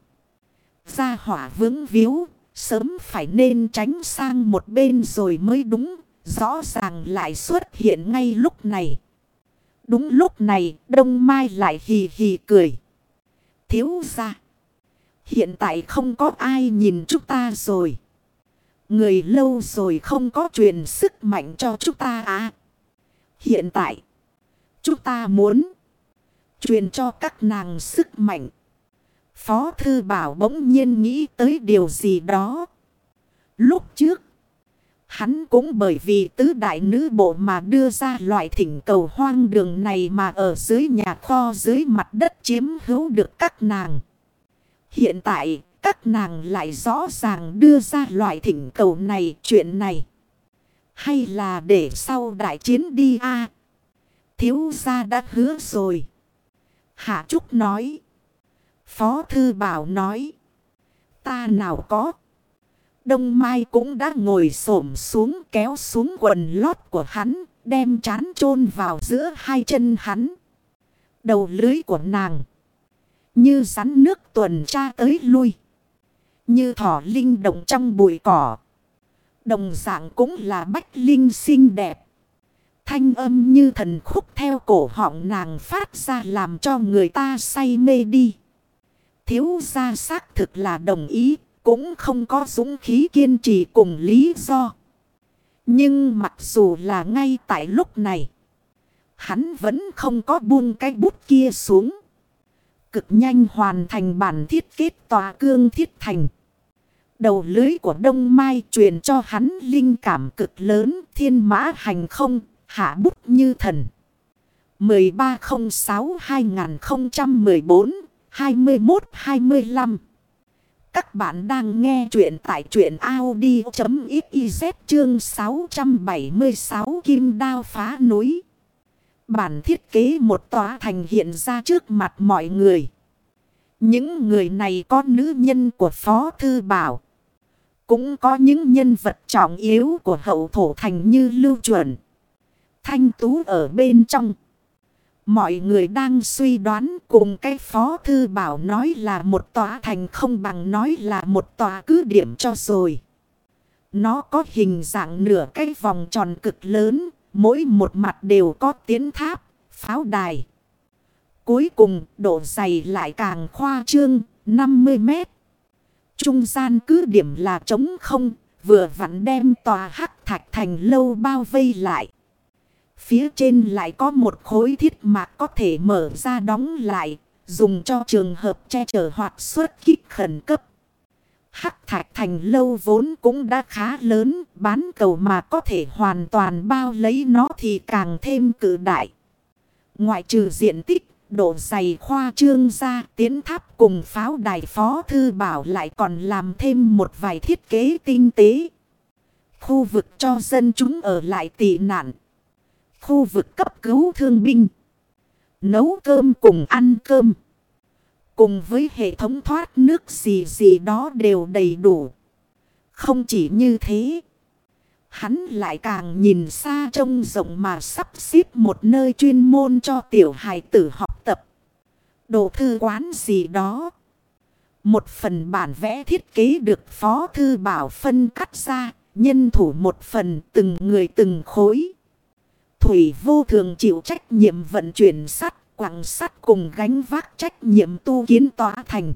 Ra hỏa vướng víu, sớm phải nên tránh sang một bên rồi mới đúng. Rõ ràng lại xuất hiện ngay lúc này. Đúng lúc này, Đông Mai lại hì hì cười. Thiếu ra. Hiện tại không có ai nhìn chúng ta rồi. Người lâu rồi không có truyền sức mạnh cho chúng ta à. Hiện tại, chúng ta muốn truyền cho các nàng sức mạnh. Phó Thư Bảo bỗng nhiên nghĩ tới điều gì đó. Lúc trước, hắn cũng bởi vì tứ đại nữ bộ mà đưa ra loại thỉnh cầu hoang đường này mà ở dưới nhà kho dưới mặt đất chiếm hữu được các nàng. Hiện tại, các nàng lại rõ ràng đưa ra loại thỉnh cầu này, chuyện này. Hay là để sau đại chiến đi a Thiếu gia đã hứa rồi. Hạ Trúc nói. Phó Thư Bảo nói. Ta nào có. Đông Mai cũng đã ngồi xổm xuống kéo xuống quần lót của hắn. Đem chán chôn vào giữa hai chân hắn. Đầu lưới của nàng. Như rắn nước tuần tra tới lui. Như thỏ linh động trong bụi cỏ. Đồng dạng cũng là bách linh xinh đẹp. Thanh âm như thần khúc theo cổ họng nàng phát ra làm cho người ta say mê đi. Thiếu gia xác thực là đồng ý, cũng không có dũng khí kiên trì cùng lý do. Nhưng mặc dù là ngay tại lúc này, hắn vẫn không có buông cái bút kia xuống. Cực nhanh hoàn thành bản thiết kết tòa cương thiết thành. Đầu lưới của Đông Mai truyền cho hắn linh cảm cực lớn thiên mã hành không, hạ bút như thần. 21-25 Các bạn đang nghe chuyện tại chuyện Audi.xyz chương 676 Kim Đao Phá Núi. Bản thiết kế một tòa thành hiện ra trước mặt mọi người. Những người này có nữ nhân của Phó Thư Bảo. Cũng có những nhân vật trọng yếu của hậu thổ thành như lưu chuẩn. Thanh tú ở bên trong. Mọi người đang suy đoán cùng cái phó thư bảo nói là một tòa thành không bằng nói là một tòa cứ điểm cho rồi. Nó có hình dạng nửa cái vòng tròn cực lớn, mỗi một mặt đều có tiến tháp, pháo đài. Cuối cùng độ dày lại càng khoa trương, 50 mét. Trung gian cứ điểm là trống không, vừa vặn đem tòa hắc thạch thành lâu bao vây lại. Phía trên lại có một khối thiết mạc có thể mở ra đóng lại, dùng cho trường hợp che chở hoặc xuất kích khẩn cấp. Hắc thạch thành lâu vốn cũng đã khá lớn, bán cầu mà có thể hoàn toàn bao lấy nó thì càng thêm cử đại. Ngoại trừ diện tích, độ dày khoa trương ra tiến tháp cùng pháo đài phó thư bảo lại còn làm thêm một vài thiết kế tinh tế. Khu vực cho dân chúng ở lại tị nạn. Khu vực cấp cứu thương binh. Nấu cơm cùng ăn cơm. Cùng với hệ thống thoát nước gì gì đó đều đầy đủ. Không chỉ như thế. Hắn lại càng nhìn xa trông rộng mà sắp xếp một nơi chuyên môn cho tiểu hài tử học tập. Đồ thư quán gì đó. Một phần bản vẽ thiết kế được Phó Thư Bảo phân cắt ra, nhân thủ một phần từng người từng khối. Thủy vô thường chịu trách nhiệm vận chuyển sắt, quảng sắt cùng gánh vác trách nhiệm tu kiến tòa thành.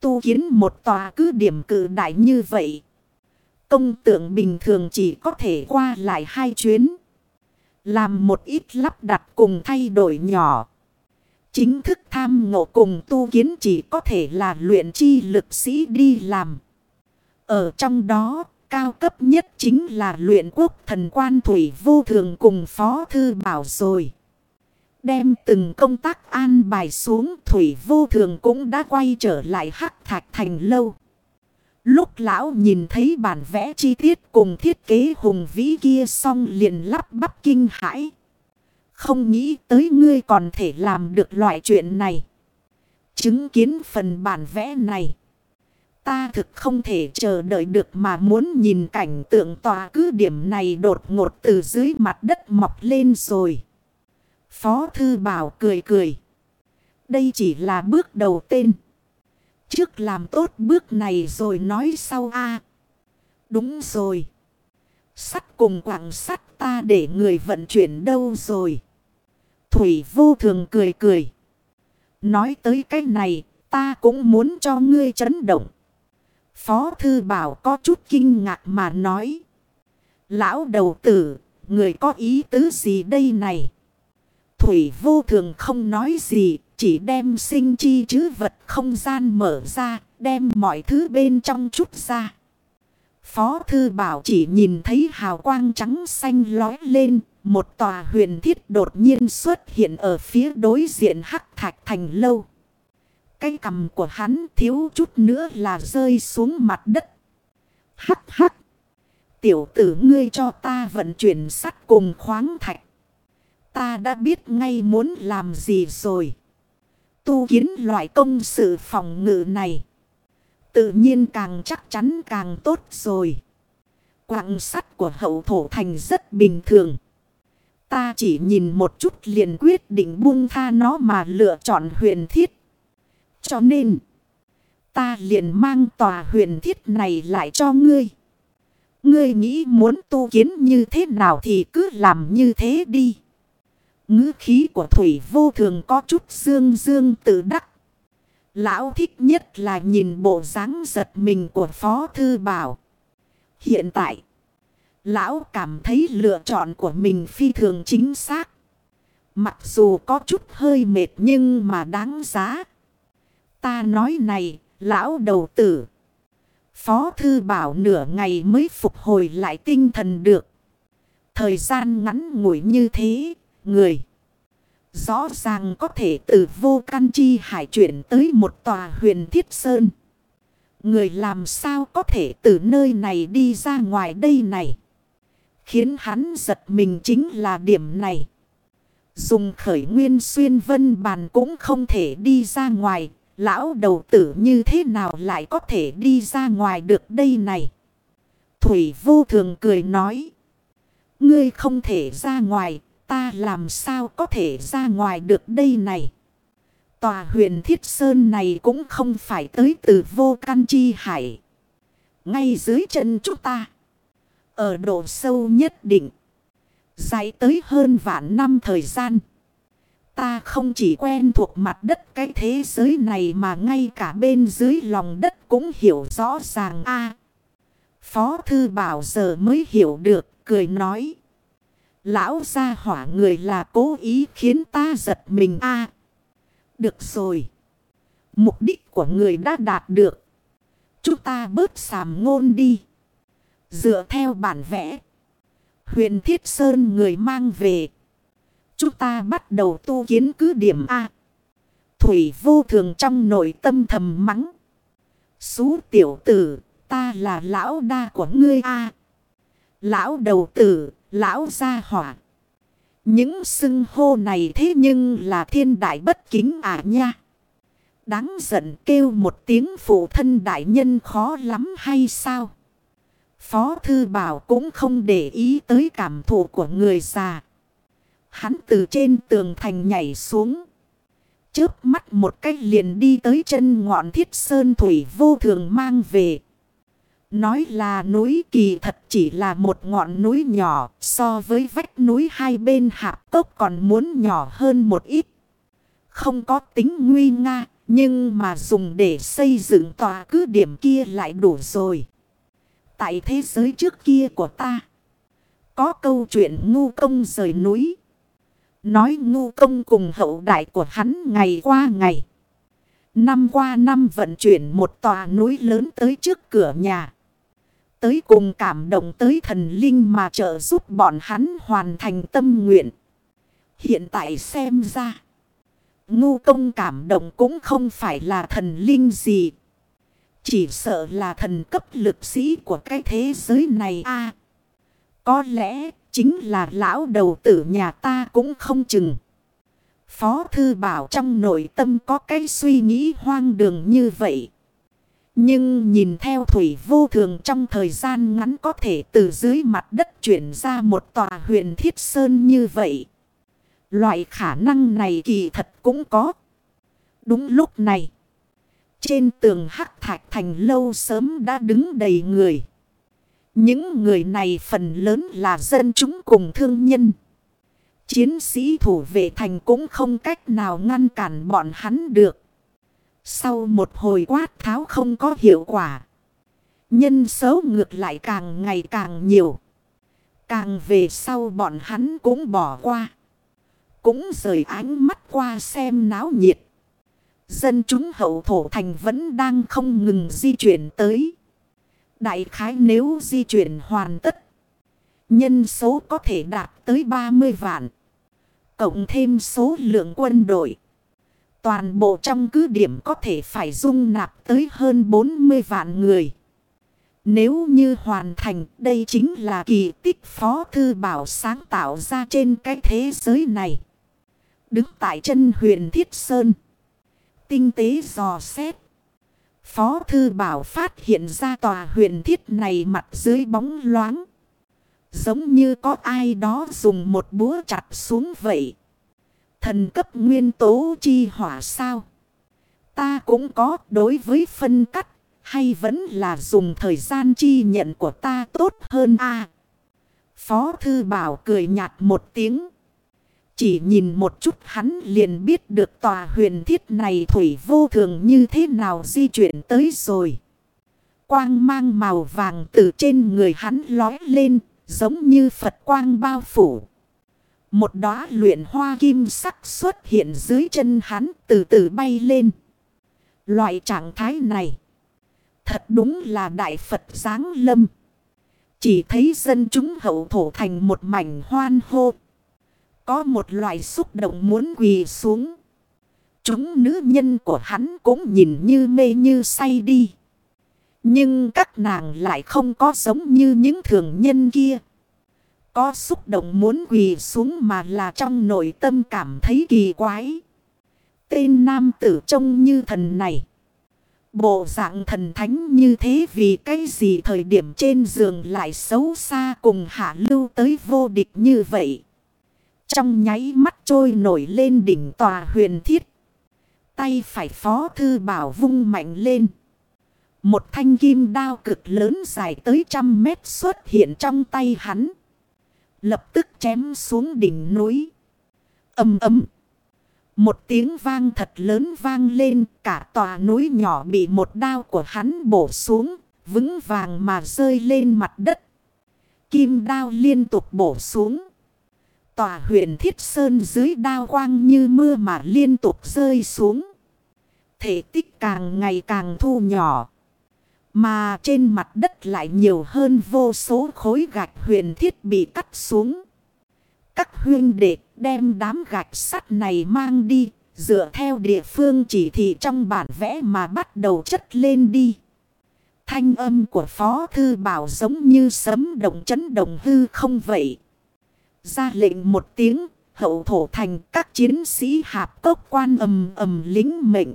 Tu kiến một tòa cứ điểm cử đại như vậy. Công tượng bình thường chỉ có thể qua lại hai chuyến. Làm một ít lắp đặt cùng thay đổi nhỏ. Chính thức tham ngộ cùng tu kiến chỉ có thể là luyện chi lực sĩ đi làm. Ở trong đó, cao cấp nhất chính là luyện quốc thần quan thủy vô thường cùng phó thư bảo rồi. Đem từng công tác an bài xuống, thủy vô thường cũng đã quay trở lại hắc thạch thành lâu. Lúc lão nhìn thấy bản vẽ chi tiết cùng thiết kế hùng vĩ kia xong liền lắp bắp kinh hãi. Không nghĩ tới ngươi còn thể làm được loại chuyện này. Chứng kiến phần bản vẽ này. Ta thực không thể chờ đợi được mà muốn nhìn cảnh tượng tòa cứ điểm này đột ngột từ dưới mặt đất mọc lên rồi. Phó Thư Bảo cười cười. Đây chỉ là bước đầu tên. Trước làm tốt bước này rồi nói sau a Đúng rồi. Sắt cùng quảng sắt ta để người vận chuyển đâu rồi. Thủy vô thường cười cười. Nói tới cái này, ta cũng muốn cho ngươi chấn động. Phó thư bảo có chút kinh ngạc mà nói. Lão đầu tử, người có ý tứ gì đây này? Thủy vô thường không nói gì, chỉ đem sinh chi chứ vật không gian mở ra, đem mọi thứ bên trong chút ra. Phó thư bảo chỉ nhìn thấy hào quang trắng xanh lói lên, một tòa huyền thiết đột nhiên xuất hiện ở phía đối diện hắc thạch thành lâu. Cái cầm của hắn thiếu chút nữa là rơi xuống mặt đất. Hắc hắc. Tiểu tử ngươi cho ta vận chuyển sắt cùng khoáng thạch. Ta đã biết ngay muốn làm gì rồi. Tu kiến loại công sự phòng ngự này. Tự nhiên càng chắc chắn càng tốt rồi. Quạng sắt của hậu thổ thành rất bình thường. Ta chỉ nhìn một chút liền quyết định buông tha nó mà lựa chọn huyền thiết. Cho nên, ta liền mang tòa huyền thiết này lại cho ngươi. Ngươi nghĩ muốn tu kiến như thế nào thì cứ làm như thế đi. ngữ khí của Thủy vô thường có chút dương dương tự đắc. Lão thích nhất là nhìn bộ dáng giật mình của Phó Thư Bảo. Hiện tại, Lão cảm thấy lựa chọn của mình phi thường chính xác. Mặc dù có chút hơi mệt nhưng mà đáng giá. Ta nói này, lão đầu tử. Phó thư bảo nửa ngày mới phục hồi lại tinh thần được. Thời gian ngắn ngủi như thế, người. Rõ ràng có thể từ vô can chi hải chuyển tới một tòa huyền thiết sơn. Người làm sao có thể từ nơi này đi ra ngoài đây này. Khiến hắn giật mình chính là điểm này. Dùng khởi nguyên xuyên vân bàn cũng không thể đi ra ngoài. Lão đầu tử như thế nào lại có thể đi ra ngoài được đây này. Thủy vô thường cười nói. Ngươi không thể ra ngoài. Ta làm sao có thể ra ngoài được đây này. Tòa huyền thiết sơn này cũng không phải tới từ vô can chi hải. Ngay dưới chân chúng ta. Ở độ sâu nhất định. Dài tới hơn vạn năm thời gian. Ta không chỉ quen thuộc mặt đất cái thế giới này mà ngay cả bên dưới lòng đất cũng hiểu rõ ràng a Phó Thư Bảo giờ mới hiểu được, cười nói. Lão gia hỏa người là cố ý khiến ta giật mình a Được rồi. Mục đích của người đã đạt được. Chúng ta bớt sàm ngôn đi. Dựa theo bản vẽ. Huyền Thiết Sơn người mang về. Chúng ta bắt đầu tu kiến cứ điểm A. Thủy vô thường trong nội tâm thầm mắng. Xú tiểu tử, ta là lão đa của ngươi A. Lão đầu tử, lão gia hỏa. Những xưng hô này thế nhưng là thiên đại bất kính à nha. Đáng giận kêu một tiếng phụ thân đại nhân khó lắm hay sao? Phó Thư Bảo cũng không để ý tới cảm thụ của người già. Hắn từ trên tường thành nhảy xuống. Chớp mắt một cách liền đi tới chân ngọn thiết sơn thủy vô thường mang về. Nói là núi kỳ thật chỉ là một ngọn núi nhỏ, so với vách núi hai bên hạp tốc còn muốn nhỏ hơn một ít. Không có tính nguy nga, nhưng mà dùng để xây dựng tòa cứ điểm kia lại đủ rồi. Tại thế giới trước kia của ta. Có câu chuyện ngu công rời núi. Nói ngu công cùng hậu đại của hắn ngày qua ngày. Năm qua năm vận chuyển một tòa núi lớn tới trước cửa nhà. Tới cùng cảm động tới thần linh mà trợ giúp bọn hắn hoàn thành tâm nguyện. Hiện tại xem ra. Ngu công cảm động cũng không phải là thần linh gì. Chỉ sợ là thần cấp lực sĩ của cái thế giới này a Có lẽ chính là lão đầu tử nhà ta cũng không chừng. Phó thư bảo trong nội tâm có cái suy nghĩ hoang đường như vậy. Nhưng nhìn theo thủy vô thường trong thời gian ngắn có thể từ dưới mặt đất chuyển ra một tòa huyền thiết sơn như vậy. Loại khả năng này kỳ thật cũng có. Đúng lúc này. Trên tường hắc thạch thành lâu sớm đã đứng đầy người. Những người này phần lớn là dân chúng cùng thương nhân. Chiến sĩ thủ vệ thành cũng không cách nào ngăn cản bọn hắn được. Sau một hồi quát tháo không có hiệu quả. Nhân số ngược lại càng ngày càng nhiều. Càng về sau bọn hắn cũng bỏ qua. Cũng rời ánh mắt qua xem náo nhiệt. Dân chúng hậu thổ thành vẫn đang không ngừng di chuyển tới. Đại khái nếu di chuyển hoàn tất. Nhân số có thể đạt tới 30 vạn. Cộng thêm số lượng quân đội. Toàn bộ trong cứ điểm có thể phải dung nạp tới hơn 40 vạn người. Nếu như hoàn thành, đây chính là kỳ tích Phó Thư Bảo sáng tạo ra trên cái thế giới này. Đứng tại chân huyền Thiết Sơn. Tinh tế dò xét. Phó Thư Bảo phát hiện ra tòa huyền thiết này mặt dưới bóng loáng. Giống như có ai đó dùng một búa chặt xuống vậy. Thần cấp nguyên tố chi hỏa sao? Ta cũng có, đối với phân cắt. Hay vẫn là dùng thời gian chi nhận của ta tốt hơn a Phó Thư Bảo cười nhạt một tiếng. Chỉ nhìn một chút hắn liền biết được tòa huyền thiết này thủy vô thường như thế nào di chuyển tới rồi. Quang mang màu vàng từ trên người hắn lói lên, giống như Phật quang bao phủ. Một đóa luyện hoa kim sắc xuất hiện dưới chân hắn từ từ bay lên. Loại trạng thái này. Thật đúng là đại Phật giáng lâm. Chỉ thấy dân chúng hậu thổ thành một mảnh hoan hô. Có một loại xúc động muốn quỳ xuống. Chúng nữ nhân của hắn cũng nhìn như mê như say đi. Nhưng các nàng lại không có giống như những thường nhân kia. Có xúc động muốn quỳ xuống mà là trong nội tâm cảm thấy kỳ quái. Tên nam tử trông như thần này. Bộ dạng thần thánh như thế vì cái gì thời điểm trên giường lại xấu xa cùng hạ lưu tới vô địch như vậy. Trong nháy mắt trôi nổi lên đỉnh tòa huyền thiết. Tay phải phó thư bảo vung mạnh lên. Một thanh kim đao cực lớn dài tới trăm mét xuất hiện trong tay hắn. Lập tức chém xuống đỉnh núi. Âm ấm. Một tiếng vang thật lớn vang lên. Cả tòa núi nhỏ bị một đao của hắn bổ xuống. Vững vàng mà rơi lên mặt đất. Kim đao liên tục bổ xuống. Tòa huyện Thiết Sơn dưới đao quang như mưa mà liên tục rơi xuống. Thể tích càng ngày càng thu nhỏ. Mà trên mặt đất lại nhiều hơn vô số khối gạch huyền thiết bị cắt xuống. Các huyên đệ đem đám gạch sắt này mang đi, dựa theo địa phương chỉ thị trong bản vẽ mà bắt đầu chất lên đi. Thanh âm của Phó Thư Bảo giống như sấm động chấn động hư không vậy. Ra lệnh một tiếng, hậu thổ thành các chiến sĩ hạp cốc quan ầm ầm lính mệnh.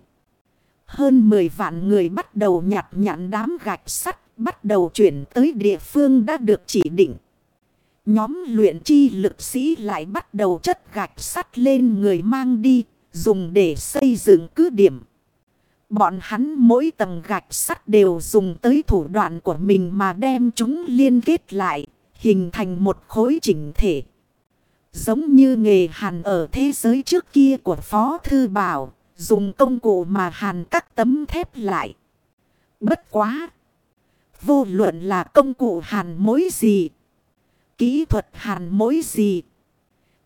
Hơn 10 vạn người bắt đầu nhặt nhặn đám gạch sắt, bắt đầu chuyển tới địa phương đã được chỉ định. Nhóm luyện chi lực sĩ lại bắt đầu chất gạch sắt lên người mang đi, dùng để xây dựng cứ điểm. Bọn hắn mỗi tầng gạch sắt đều dùng tới thủ đoạn của mình mà đem chúng liên kết lại, hình thành một khối chỉnh thể. Giống như nghề hàn ở thế giới trước kia của Phó Thư Bảo, dùng công cụ mà hàn các tấm thép lại. Bất quá! Vô luận là công cụ hàn mối gì, kỹ thuật hàn mối gì,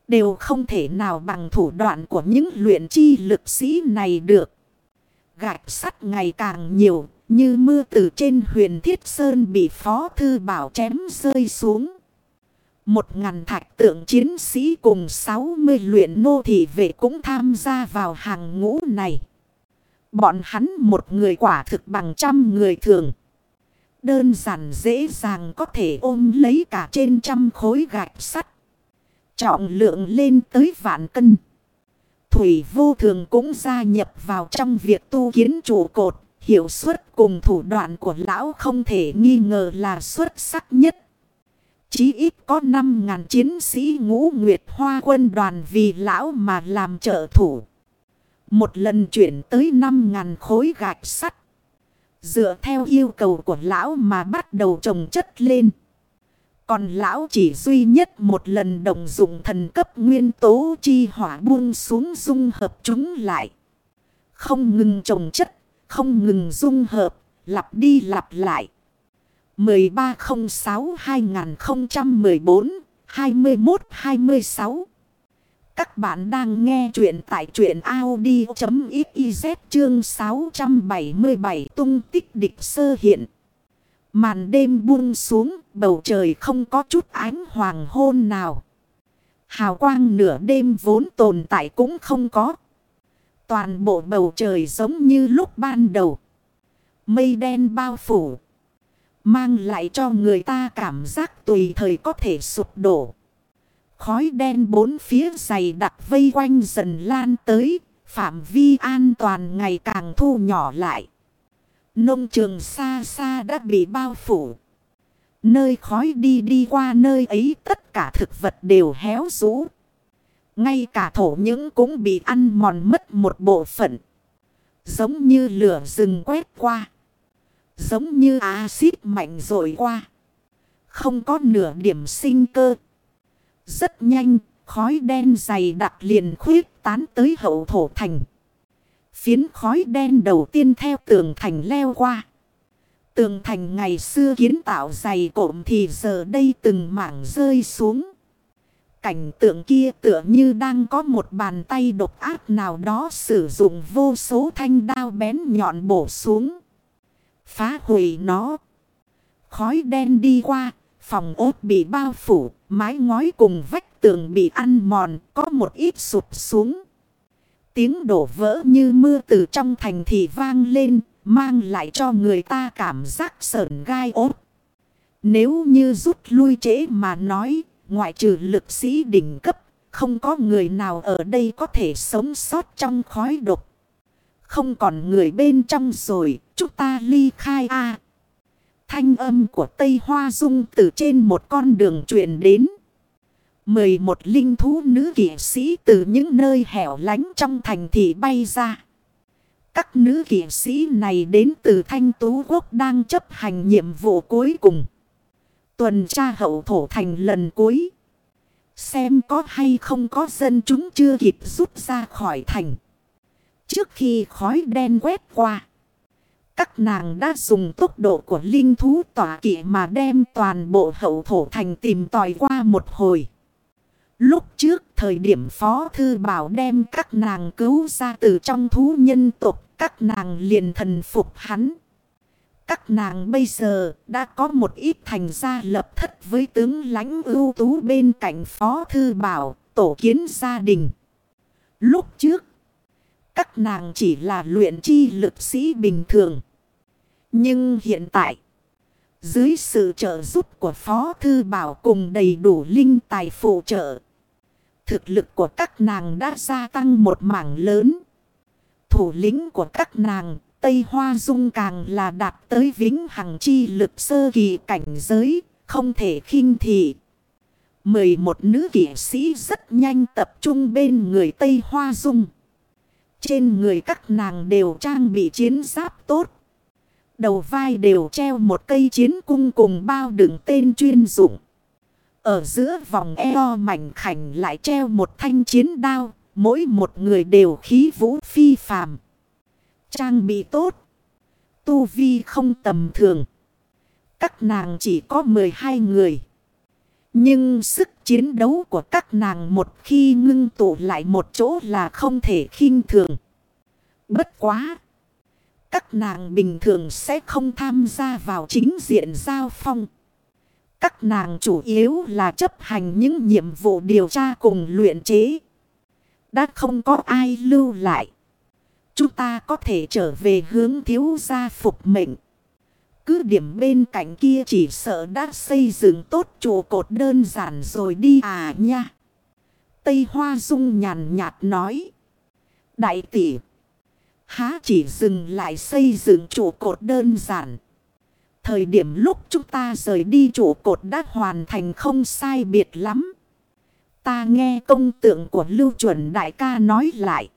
đều không thể nào bằng thủ đoạn của những luyện chi lực sĩ này được. Gạch sắt ngày càng nhiều, như mưa từ trên huyền thiết sơn bị phó thư bảo chém rơi xuống. Một ngàn thạch tượng chiến sĩ cùng 60 luyện nô thị vệ cũng tham gia vào hàng ngũ này. Bọn hắn một người quả thực bằng trăm người thường. Đơn giản dễ dàng có thể ôm lấy cả trên trăm khối gạch sắt. Trọng lượng lên tới vạn cân. Thủy vô thường cũng gia nhập vào trong việc tu kiến trụ cột, Hiệu suất cùng thủ đoạn của lão không thể nghi ngờ là xuất sắc nhất. Chí ít có 5.000 chiến sĩ ngũ Nguyệt Hoa quân đoàn vì lão mà làm trợ thủ. Một lần chuyển tới 5.000 khối gạch sắt. Dựa theo yêu cầu của lão mà bắt đầu trồng chất lên. Còn lão chỉ duy nhất một lần đồng dụng thần cấp nguyên tố chi hỏa buông xuống dung hợp chúng lại. Không ngừng trồng chất, không ngừng dung hợp, lặp đi lặp lại. 1306-2014-21-26 Các bạn đang nghe chuyện tại truyện Audi.xyz chương 677 tung tích địch sơ hiện. Màn đêm buông xuống, bầu trời không có chút ánh hoàng hôn nào. Hào quang nửa đêm vốn tồn tại cũng không có. Toàn bộ bầu trời giống như lúc ban đầu. Mây đen bao phủ. Mang lại cho người ta cảm giác tùy thời có thể sụp đổ. Khói đen bốn phía dày đặc vây quanh dần lan tới. Phạm vi an toàn ngày càng thu nhỏ lại. Nông trường xa xa đã bị bao phủ. Nơi khói đi đi qua nơi ấy tất cả thực vật đều héo rũ. Ngay cả thổ những cũng bị ăn mòn mất một bộ phận. Giống như lửa rừng quét qua. Giống như axit mạnh rồi qua. Không có nửa điểm sinh cơ. Rất nhanh, khói đen dày đặc liền khuyết tán tới hậu thổ thành. Phiến khói đen đầu tiên theo tường thành leo qua. Tường thành ngày xưa kiến tạo dày cộm thì giờ đây từng mảng rơi xuống. Cảnh tượng kia tựa như đang có một bàn tay độc ác nào đó sử dụng vô số thanh đao bén nhọn bổ xuống. Phá hủy nó. Khói đen đi qua, phòng ốt bị bao phủ, mái ngói cùng vách tường bị ăn mòn, có một ít sụp xuống. Tiếng đổ vỡ như mưa từ trong thành thị vang lên, mang lại cho người ta cảm giác sởn gai ốt. Nếu như rút lui trễ mà nói, ngoại trừ lực sĩ đỉnh cấp, không có người nào ở đây có thể sống sót trong khói độc. Không còn người bên trong rồi, chúng ta ly khai a Thanh âm của Tây Hoa Dung từ trên một con đường truyền đến. mười một linh thú nữ kỷ sĩ từ những nơi hẻo lánh trong thành thị bay ra. Các nữ kỷ sĩ này đến từ Thanh Tú Quốc đang chấp hành nhiệm vụ cuối cùng. Tuần tra hậu thổ thành lần cuối. Xem có hay không có dân chúng chưa kịp rút ra khỏi thành. Trước khi khói đen quét qua. Các nàng đã dùng tốc độ của linh thú tỏa kỵ mà đem toàn bộ hậu thổ thành tìm tòi qua một hồi. Lúc trước thời điểm phó thư bảo đem các nàng cứu ra từ trong thú nhân tục, các nàng liền thần phục hắn. Các nàng bây giờ đã có một ít thành gia lập thất với tướng lãnh ưu tú bên cạnh phó thư bảo, tổ kiến gia đình. Lúc trước, các nàng chỉ là luyện chi lực sĩ bình thường. Nhưng hiện tại, dưới sự trợ giúp của Phó Thư Bảo cùng đầy đủ linh tài phụ trợ, thực lực của các nàng đã gia tăng một mảng lớn. Thủ lĩnh của các nàng, Tây Hoa Dung càng là đạt tới vĩnh hằng chi lực sơ kỳ cảnh giới, không thể khinh thị. 11 nữ kỷ sĩ rất nhanh tập trung bên người Tây Hoa Dung. Trên người các nàng đều trang bị chiến giáp tốt. Đầu vai đều treo một cây chiến cung cùng bao đựng tên chuyên dụng. Ở giữa vòng eo mảnh khảnh lại treo một thanh chiến đao. Mỗi một người đều khí vũ phi phàm. Trang bị tốt. Tu vi không tầm thường. Các nàng chỉ có 12 người. Nhưng sức chiến đấu của các nàng một khi ngưng tụ lại một chỗ là không thể khinh thường. Bất quá! Các nàng bình thường sẽ không tham gia vào chính diện giao phong. Các nàng chủ yếu là chấp hành những nhiệm vụ điều tra cùng luyện chế. Đã không có ai lưu lại. Chúng ta có thể trở về hướng thiếu gia phục mệnh. Cứ điểm bên cạnh kia chỉ sợ đã xây dựng tốt trụ cột đơn giản rồi đi à nha. Tây Hoa Dung nhàn nhạt nói. Đại tỷ. Há chỉ dừng lại xây dựng trụ cột đơn giản. Thời điểm lúc chúng ta rời đi trụ cột đã hoàn thành không sai biệt lắm. Ta nghe công tượng của lưu chuẩn đại ca nói lại.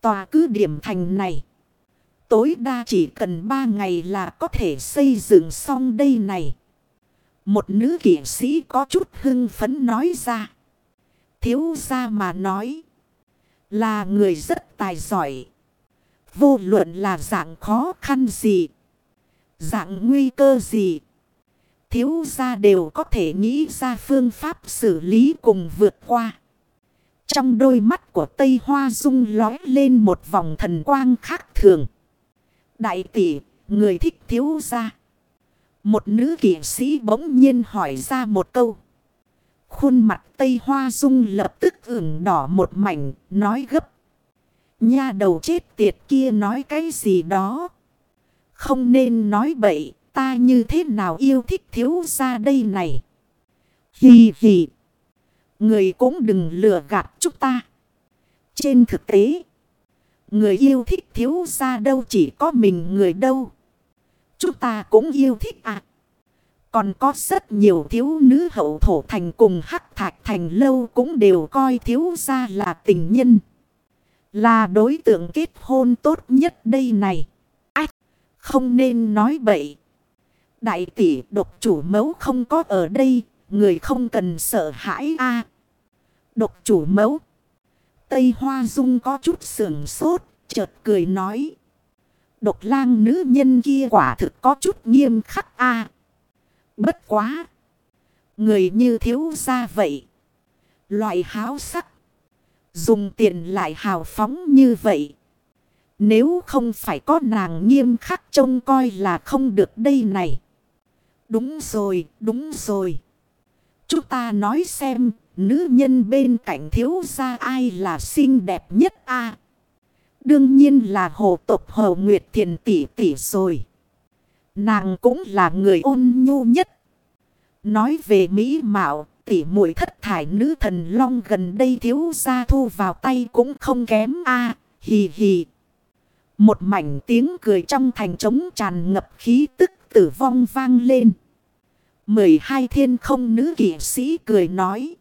Tòa cứ điểm thành này. Tối đa chỉ cần 3 ngày là có thể xây dựng xong đây này. Một nữ kỷ sĩ có chút hưng phấn nói ra. Thiếu ra mà nói. Là người rất tài giỏi. Vô luận là dạng khó khăn gì. Dạng nguy cơ gì. Thiếu gia đều có thể nghĩ ra phương pháp xử lý cùng vượt qua. Trong đôi mắt của Tây Hoa Dung lói lên một vòng thần quang khác thường. Đại tỷ, người thích thiếu gia, Một nữ kỷ sĩ bỗng nhiên hỏi ra một câu. Khuôn mặt Tây Hoa Dung lập tức ửng đỏ một mảnh, nói gấp. Nha đầu chết tiệt kia nói cái gì đó. Không nên nói bậy, ta như thế nào yêu thích thiếu ra đây này. Hì hì. Người cũng đừng lừa gạt chúng ta. Trên thực tế, người yêu thích thiếu ra đâu chỉ có mình người đâu. Chúng ta cũng yêu thích à. Còn có rất nhiều thiếu nữ hậu thổ thành cùng hắc thạch thành lâu cũng đều coi thiếu ra là tình nhân. Là đối tượng kết hôn tốt nhất đây này. Ách, không nên nói bậy. Đại tỷ độc chủ mẫu không có ở đây, người không cần sợ hãi a Độc chủ mẫu. Tây Hoa Dung có chút sườn sốt, chợt cười nói. Độc lang nữ nhân kia quả thực có chút nghiêm khắc a Bất quá. Người như thiếu ra vậy. Loại háo sắc. Dùng tiền lại hào phóng như vậy. Nếu không phải có nàng nghiêm khắc trông coi là không được đây này. Đúng rồi, đúng rồi. Chúng ta nói xem, nữ nhân bên cạnh thiếu gia ai là xinh đẹp nhất a Đương nhiên là hồ tộc hồ nguyệt thiền tỷ tỷ rồi. Nàng cũng là người ôn nhu nhất. Nói về mỹ mạo, tỷ muội thất thải nữ thần long gần đây thiếu gia thu vào tay cũng không kém a hì hì. Một mảnh tiếng cười trong thành trống tràn ngập khí tức tử vong vang lên. mười hai thiên không nữ kỷ sĩ cười nói.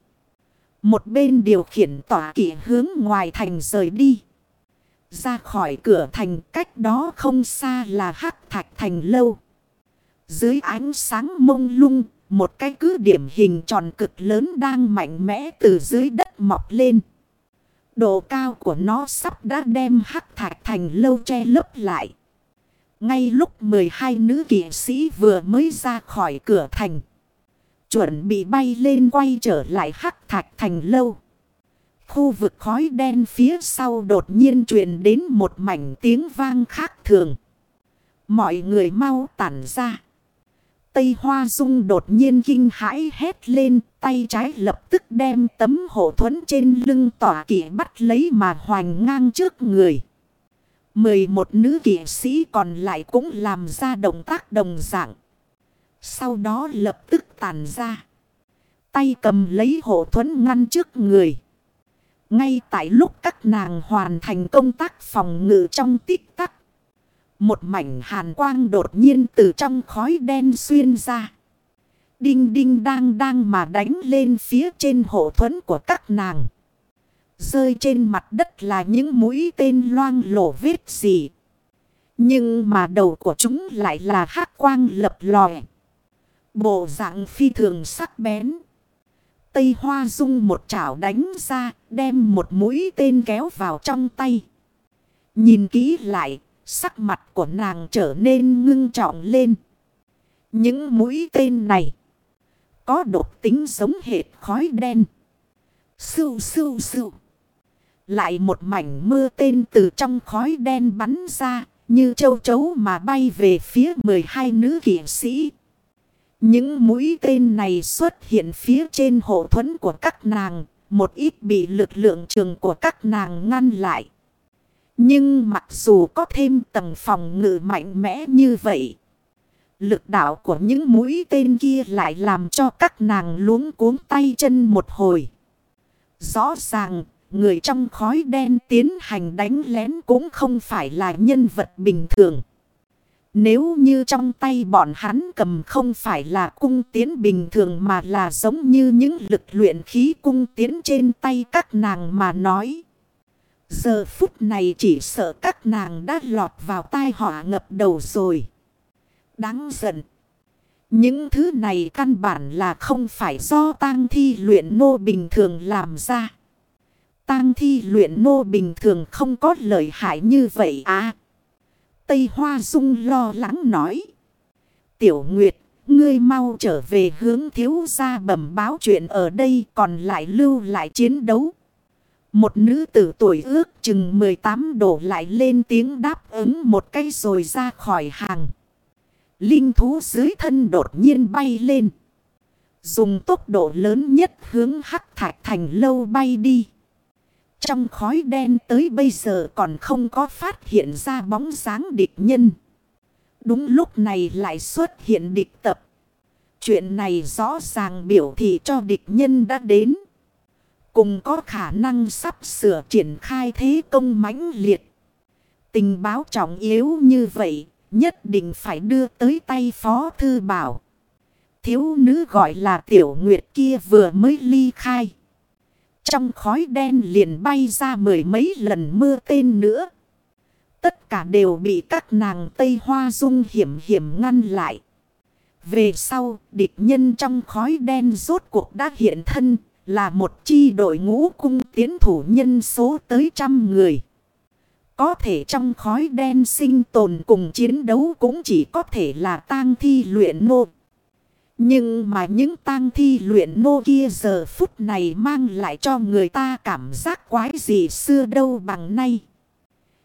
Một bên điều khiển tỏa kỷ hướng ngoài thành rời đi. Ra khỏi cửa thành cách đó không xa là hắc thạch thành lâu. Dưới ánh sáng mông lung, một cái cứ điểm hình tròn cực lớn đang mạnh mẽ từ dưới đất mọc lên. Độ cao của nó sắp đã đem hắc thạch thành lâu che lấp lại. Ngay lúc 12 nữ kỵ sĩ vừa mới ra khỏi cửa thành. Chuẩn bị bay lên quay trở lại hắc thạch thành lâu. Khu vực khói đen phía sau đột nhiên truyền đến một mảnh tiếng vang khác thường. Mọi người mau tản ra. Tây Hoa Dung đột nhiên kinh hãi hét lên, tay trái lập tức đem tấm hộ thuẫn trên lưng tỏa kỵ bắt lấy mà hoành ngang trước người. mười một nữ kỵ sĩ còn lại cũng làm ra động tác đồng dạng. Sau đó lập tức tàn ra. Tay cầm lấy hộ thuẫn ngăn trước người. Ngay tại lúc các nàng hoàn thành công tác phòng ngự trong tích tắc. Một mảnh hàn quang đột nhiên từ trong khói đen xuyên ra. Đinh đinh đang đang mà đánh lên phía trên hộ thuẫn của các nàng. Rơi trên mặt đất là những mũi tên loang lổ vết gì. Nhưng mà đầu của chúng lại là hắc quang lập lòe. Bộ dạng phi thường sắc bén. Tây Hoa Dung một chảo đánh ra, đem một mũi tên kéo vào trong tay. Nhìn kỹ lại, sắc mặt của nàng trở nên ngưng trọng lên. Những mũi tên này có độc tính giống hệt khói đen. Sưu sưu sưu. Lại một mảnh mưa tên từ trong khói đen bắn ra, như châu chấu mà bay về phía 12 nữ kỷ sĩ. Những mũi tên này xuất hiện phía trên hộ thuẫn của các nàng, một ít bị lực lượng trường của các nàng ngăn lại. Nhưng mặc dù có thêm tầng phòng ngự mạnh mẽ như vậy, lực đạo của những mũi tên kia lại làm cho các nàng luống cuống tay chân một hồi. Rõ ràng, người trong khói đen tiến hành đánh lén cũng không phải là nhân vật bình thường. Nếu như trong tay bọn hắn cầm không phải là cung tiến bình thường mà là giống như những lực luyện khí cung tiến trên tay các nàng mà nói. Giờ phút này chỉ sợ các nàng đã lọt vào tai họa ngập đầu rồi. Đáng giận. Những thứ này căn bản là không phải do tang thi luyện nô bình thường làm ra. Tang thi luyện nô bình thường không có lợi hại như vậy à. Tây Hoa Dung lo lắng nói. Tiểu Nguyệt, ngươi mau trở về hướng thiếu gia bẩm báo chuyện ở đây còn lại lưu lại chiến đấu. Một nữ tử tuổi ước chừng 18 đổ lại lên tiếng đáp ứng một cái rồi ra khỏi hàng. Linh thú dưới thân đột nhiên bay lên. Dùng tốc độ lớn nhất hướng hắc thạch thành lâu bay đi. Trong khói đen tới bây giờ còn không có phát hiện ra bóng dáng địch nhân. Đúng lúc này lại xuất hiện địch tập. Chuyện này rõ ràng biểu thị cho địch nhân đã đến. Cùng có khả năng sắp sửa triển khai thế công mãnh liệt. Tình báo trọng yếu như vậy nhất định phải đưa tới tay phó thư bảo. Thiếu nữ gọi là tiểu nguyệt kia vừa mới ly khai. Trong khói đen liền bay ra mười mấy lần mưa tên nữa. Tất cả đều bị các nàng Tây Hoa Dung hiểm hiểm ngăn lại. Về sau, địch nhân trong khói đen rốt cuộc đã hiện thân, là một chi đội ngũ cung tiến thủ nhân số tới trăm người. Có thể trong khói đen sinh tồn cùng chiến đấu cũng chỉ có thể là tang thi luyện nô. Nhưng mà những tang thi luyện nô kia giờ phút này mang lại cho người ta cảm giác quái gì xưa đâu bằng nay.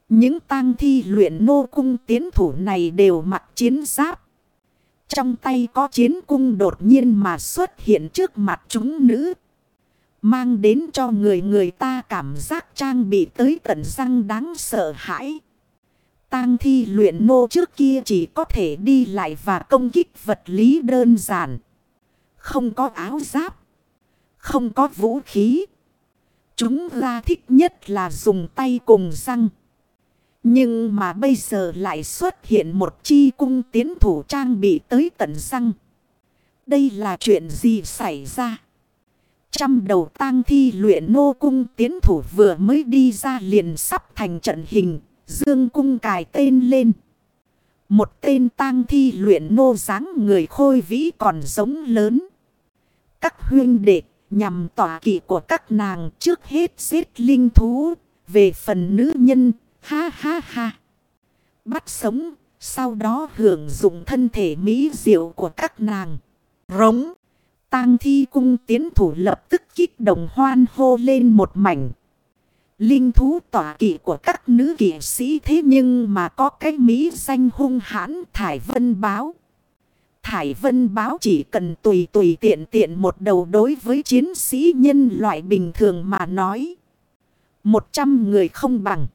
Những tang thi luyện nô cung tiến thủ này đều mặc chiến giáp. Trong tay có chiến cung đột nhiên mà xuất hiện trước mặt chúng nữ. Mang đến cho người người ta cảm giác trang bị tới tận răng đáng sợ hãi. Tang thi luyện nô trước kia chỉ có thể đi lại và công kích vật lý đơn giản. Không có áo giáp. Không có vũ khí. Chúng ra thích nhất là dùng tay cùng răng. Nhưng mà bây giờ lại xuất hiện một chi cung tiến thủ trang bị tới tận răng. Đây là chuyện gì xảy ra? Trăm đầu tang thi luyện nô cung tiến thủ vừa mới đi ra liền sắp thành trận hình, dương cung cài tên lên. Một tên tang thi luyện nô dáng người khôi vĩ còn giống lớn. Các huyên đệ nhằm tỏa kỵ của các nàng trước hết giết linh thú, về phần nữ nhân, ha ha ha. Bắt sống, sau đó hưởng dụng thân thể mỹ diệu của các nàng. Rống. Tang thi cung tiến thủ lập tức kích đồng hoan hô lên một mảnh. Linh thú tỏa kỵ của các nữ kỵ sĩ thế nhưng mà có cái mỹ danh hung hãn Thải Vân Báo. Thải Vân Báo chỉ cần tùy tùy tiện tiện một đầu đối với chiến sĩ nhân loại bình thường mà nói. Một trăm người không bằng.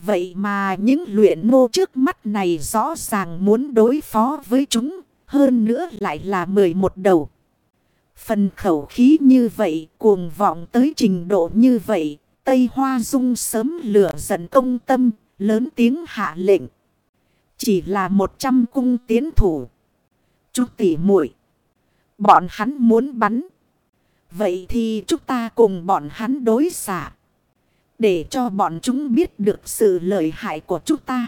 Vậy mà những luyện nô trước mắt này rõ ràng muốn đối phó với chúng. Hơn nữa lại là mười một đầu. Phần khẩu khí như vậy, cuồng vọng tới trình độ như vậy, Tây Hoa Dung sớm lửa giận công tâm, lớn tiếng hạ lệnh. Chỉ là một trăm cung tiến thủ. Chú tỉ muội Bọn hắn muốn bắn. Vậy thì chúng ta cùng bọn hắn đối xả. Để cho bọn chúng biết được sự lợi hại của chúng ta.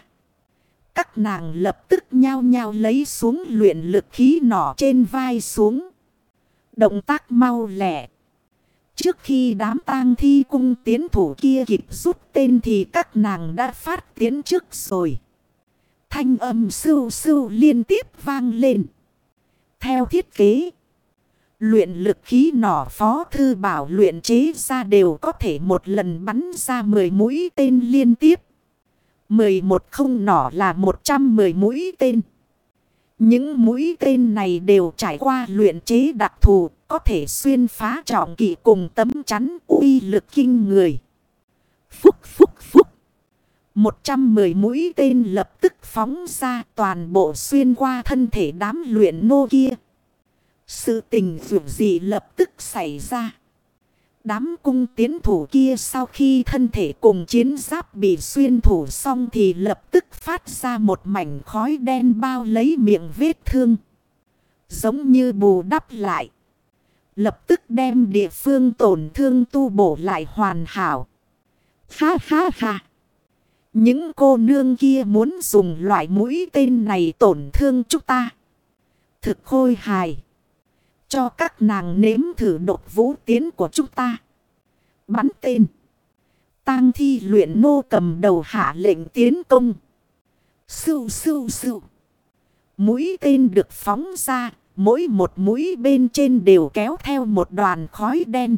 Các nàng lập tức nhao nhao lấy xuống luyện lực khí nỏ trên vai xuống. Động tác mau lẹ. Trước khi đám tang thi cung tiến thủ kia kịp rút tên thì các nàng đã phát tiến trước rồi. Thanh âm sưu sưu liên tiếp vang lên. Theo thiết kế, luyện lực khí nỏ phó thư bảo luyện chế ra đều có thể một lần bắn ra 10 mũi tên liên tiếp. 11 không nỏ là 110 mũi tên. Những mũi tên này đều trải qua luyện chế đặc thù, có thể xuyên phá trọng kỵ cùng tấm chắn uy lực kinh người. Phúc phúc phúc. 110 mũi tên lập tức phóng ra toàn bộ xuyên qua thân thể đám luyện nô kia. Sự tình dù dị lập tức xảy ra. Đám cung tiến thủ kia sau khi thân thể cùng chiến giáp bị xuyên thủ xong thì lập tức phát ra một mảnh khói đen bao lấy miệng vết thương. Giống như bù đắp lại. Lập tức đem địa phương tổn thương tu bổ lại hoàn hảo. Ha ha ha. Những cô nương kia muốn dùng loại mũi tên này tổn thương chúng ta. Thực khôi hài. Cho các nàng nếm thử đột vũ tiến của chúng ta. Bắn tên. Tang thi luyện nô cầm đầu hạ lệnh tiến công. Sưu sưu sưu. Mũi tên được phóng ra. Mỗi một mũi bên trên đều kéo theo một đoàn khói đen.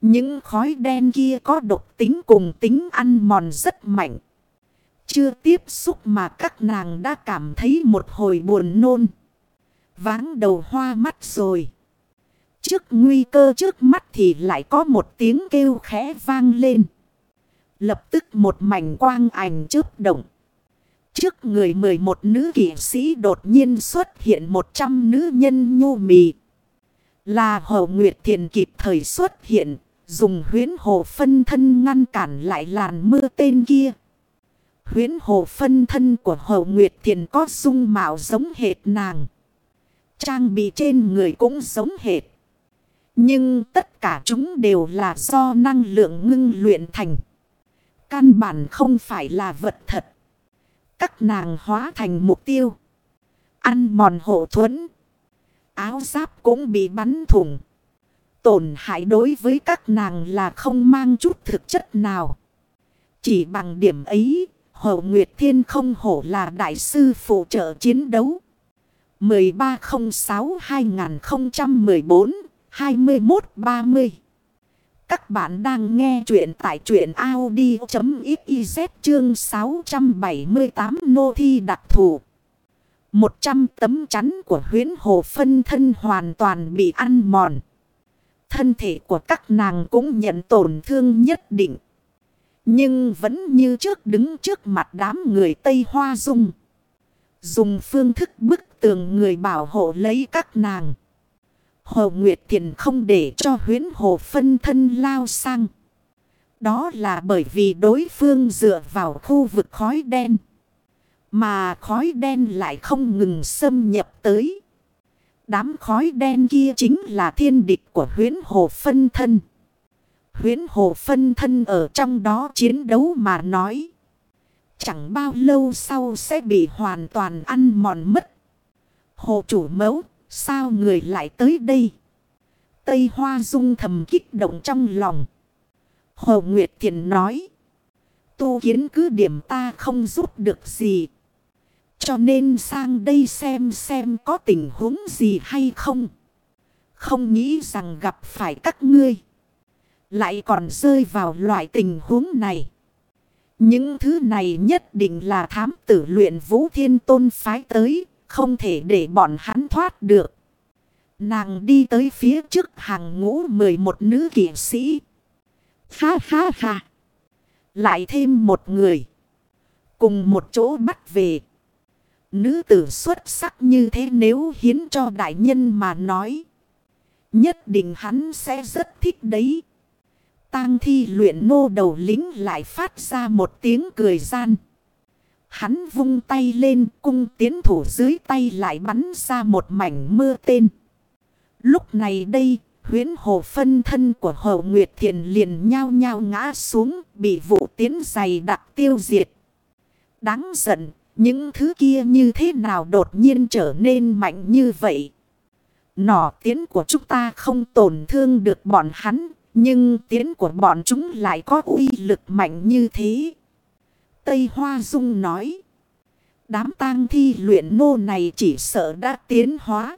Những khói đen kia có độc tính cùng tính ăn mòn rất mạnh. Chưa tiếp xúc mà các nàng đã cảm thấy một hồi buồn nôn. Váng đầu hoa mắt rồi. Trước nguy cơ trước mắt thì lại có một tiếng kêu khẽ vang lên. Lập tức một mảnh quang ảnh chớp động. Trước người 11 nữ kỷ sĩ đột nhiên xuất hiện 100 nữ nhân nhu mì. Là Hồ Nguyệt Thiền kịp thời xuất hiện, dùng huyến hồ phân thân ngăn cản lại làn mưa tên kia. Huyến hồ phân thân của Hồ Nguyệt Thiền có dung mạo giống hệt nàng. Trang bị trên người cũng giống hệt. Nhưng tất cả chúng đều là do năng lượng ngưng luyện thành. Căn bản không phải là vật thật. Các nàng hóa thành mục tiêu. Ăn mòn hộ thuẫn. Áo giáp cũng bị bắn thủng. Tổn hại đối với các nàng là không mang chút thực chất nào. Chỉ bằng điểm ấy, Hồ Nguyệt Thiên không hổ là đại sư phụ trợ chiến đấu. 1306-2014-2130 Các bạn đang nghe chuyện tại chuyện Audi.xyz chương 678 nô thi đặc thù. 100 tấm chắn của huyến hồ phân thân hoàn toàn bị ăn mòn. Thân thể của các nàng cũng nhận tổn thương nhất định. Nhưng vẫn như trước đứng trước mặt đám người Tây Hoa Dung. Dùng phương thức bức tường người bảo hộ lấy các nàng. Hồ Nguyệt Thiền không để cho huyến hồ phân thân lao sang. Đó là bởi vì đối phương dựa vào khu vực khói đen. Mà khói đen lại không ngừng xâm nhập tới. Đám khói đen kia chính là thiên địch của huyến hồ phân thân. Huyến hồ phân thân ở trong đó chiến đấu mà nói. Chẳng bao lâu sau sẽ bị hoàn toàn ăn mòn mất. Hồ chủ mẫu, sao người lại tới đây? Tây Hoa Dung thầm kích động trong lòng. Hồ Nguyệt Thiền nói. Tu kiến cứ điểm ta không giúp được gì. Cho nên sang đây xem xem có tình huống gì hay không. Không nghĩ rằng gặp phải các ngươi. Lại còn rơi vào loại tình huống này. Những thứ này nhất định là thám tử luyện vũ thiên tôn phái tới. Không thể để bọn hắn thoát được. Nàng đi tới phía trước hàng ngũ 11 nữ kỷ sĩ. Ha ha ha. Lại thêm một người. Cùng một chỗ bắt về. Nữ tử xuất sắc như thế nếu hiến cho đại nhân mà nói. Nhất định hắn sẽ rất thích đấy. Tang thi luyện nô đầu lính lại phát ra một tiếng cười gian. Hắn vung tay lên cung tiến thủ dưới tay lại bắn ra một mảnh mưa tên. Lúc này đây, huyến hồ phân thân của hồ Nguyệt Thiền liền nhao nhao ngã xuống bị vụ tiến dày đặc tiêu diệt. Đáng giận, những thứ kia như thế nào đột nhiên trở nên mạnh như vậy? Nỏ tiến của chúng ta không tổn thương được bọn hắn, nhưng tiến của bọn chúng lại có uy lực mạnh như thế. Tây Hoa Dung nói. Đám tang thi luyện nô này chỉ sợ đã tiến hóa.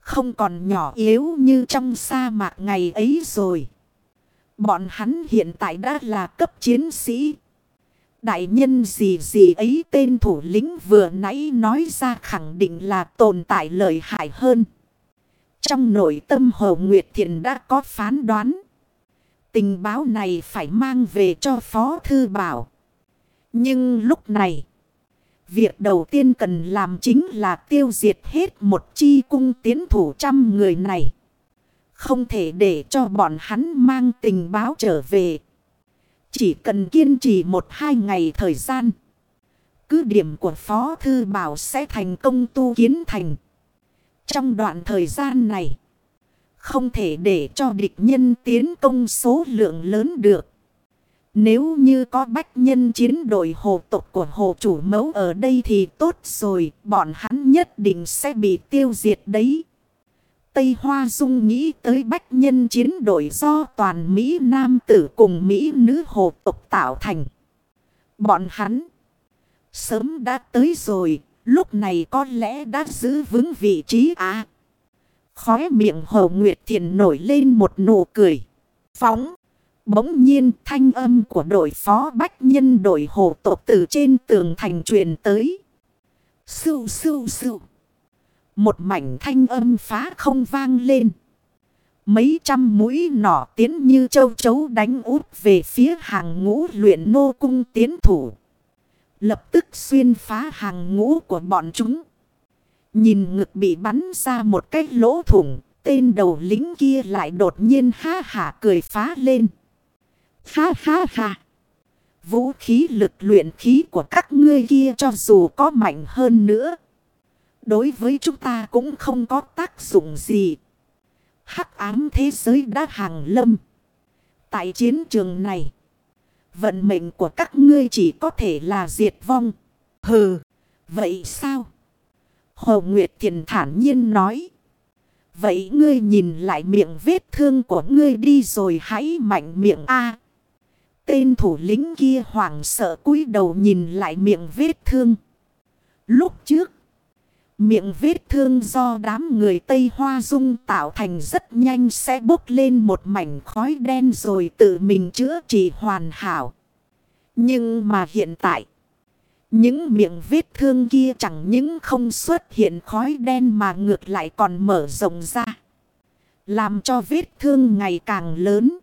Không còn nhỏ yếu như trong sa mạc ngày ấy rồi. Bọn hắn hiện tại đã là cấp chiến sĩ. Đại nhân gì gì ấy tên thủ lĩnh vừa nãy nói ra khẳng định là tồn tại lợi hại hơn. Trong nội tâm Hồ Nguyệt Thiện đã có phán đoán. Tình báo này phải mang về cho Phó Thư Bảo. Nhưng lúc này, việc đầu tiên cần làm chính là tiêu diệt hết một chi cung tiến thủ trăm người này. Không thể để cho bọn hắn mang tình báo trở về. Chỉ cần kiên trì một hai ngày thời gian. Cứ điểm của Phó Thư Bảo sẽ thành công tu kiến thành. Trong đoạn thời gian này. Không thể để cho địch nhân tiến công số lượng lớn được. Nếu như có bách nhân chiến đội hồ tộc của hồ chủ mẫu ở đây thì tốt rồi. Bọn hắn nhất định sẽ bị tiêu diệt đấy. Tây Hoa Dung nghĩ tới bách nhân chiến đội do toàn Mỹ Nam tử cùng Mỹ nữ hồ tộc tạo thành. Bọn hắn sớm đã tới rồi, lúc này có lẽ đã giữ vững vị trí à. khói miệng Hồ Nguyệt Thiền nổi lên một nụ cười. Phóng. Bỗng nhiên, thanh âm của đội phó bách nhân đội hồ tộc từ trên tường thành truyền tới. Sưu sưu sưu. Một mảnh thanh âm phá không vang lên. Mấy trăm mũi nỏ tiến như châu chấu đánh út về phía hàng ngũ luyện nô cung tiến thủ. Lập tức xuyên phá hàng ngũ của bọn chúng. Nhìn ngực bị bắn ra một cái lỗ thủng. Tên đầu lính kia lại đột nhiên ha hả cười phá lên. Ha ha ha. Vũ khí lực luyện khí của các ngươi kia cho dù có mạnh hơn nữa. Đối với chúng ta cũng không có tác dụng gì. Hắc ám thế giới đã hàng lâm. Tại chiến trường này. Vận mệnh của các ngươi chỉ có thể là diệt vong. Hừ. Vậy sao? Hồ Nguyệt Thiền thản nhiên nói. Vậy ngươi nhìn lại miệng vết thương của ngươi đi rồi hãy mạnh miệng A. Tên thủ lĩnh kia hoảng sợ cúi đầu nhìn lại miệng vết thương. Lúc trước. Miệng vết thương do đám người Tây Hoa Dung tạo thành rất nhanh sẽ bốc lên một mảnh khói đen rồi tự mình chữa trị hoàn hảo. Nhưng mà hiện tại, những miệng vết thương kia chẳng những không xuất hiện khói đen mà ngược lại còn mở rộng ra. Làm cho vết thương ngày càng lớn.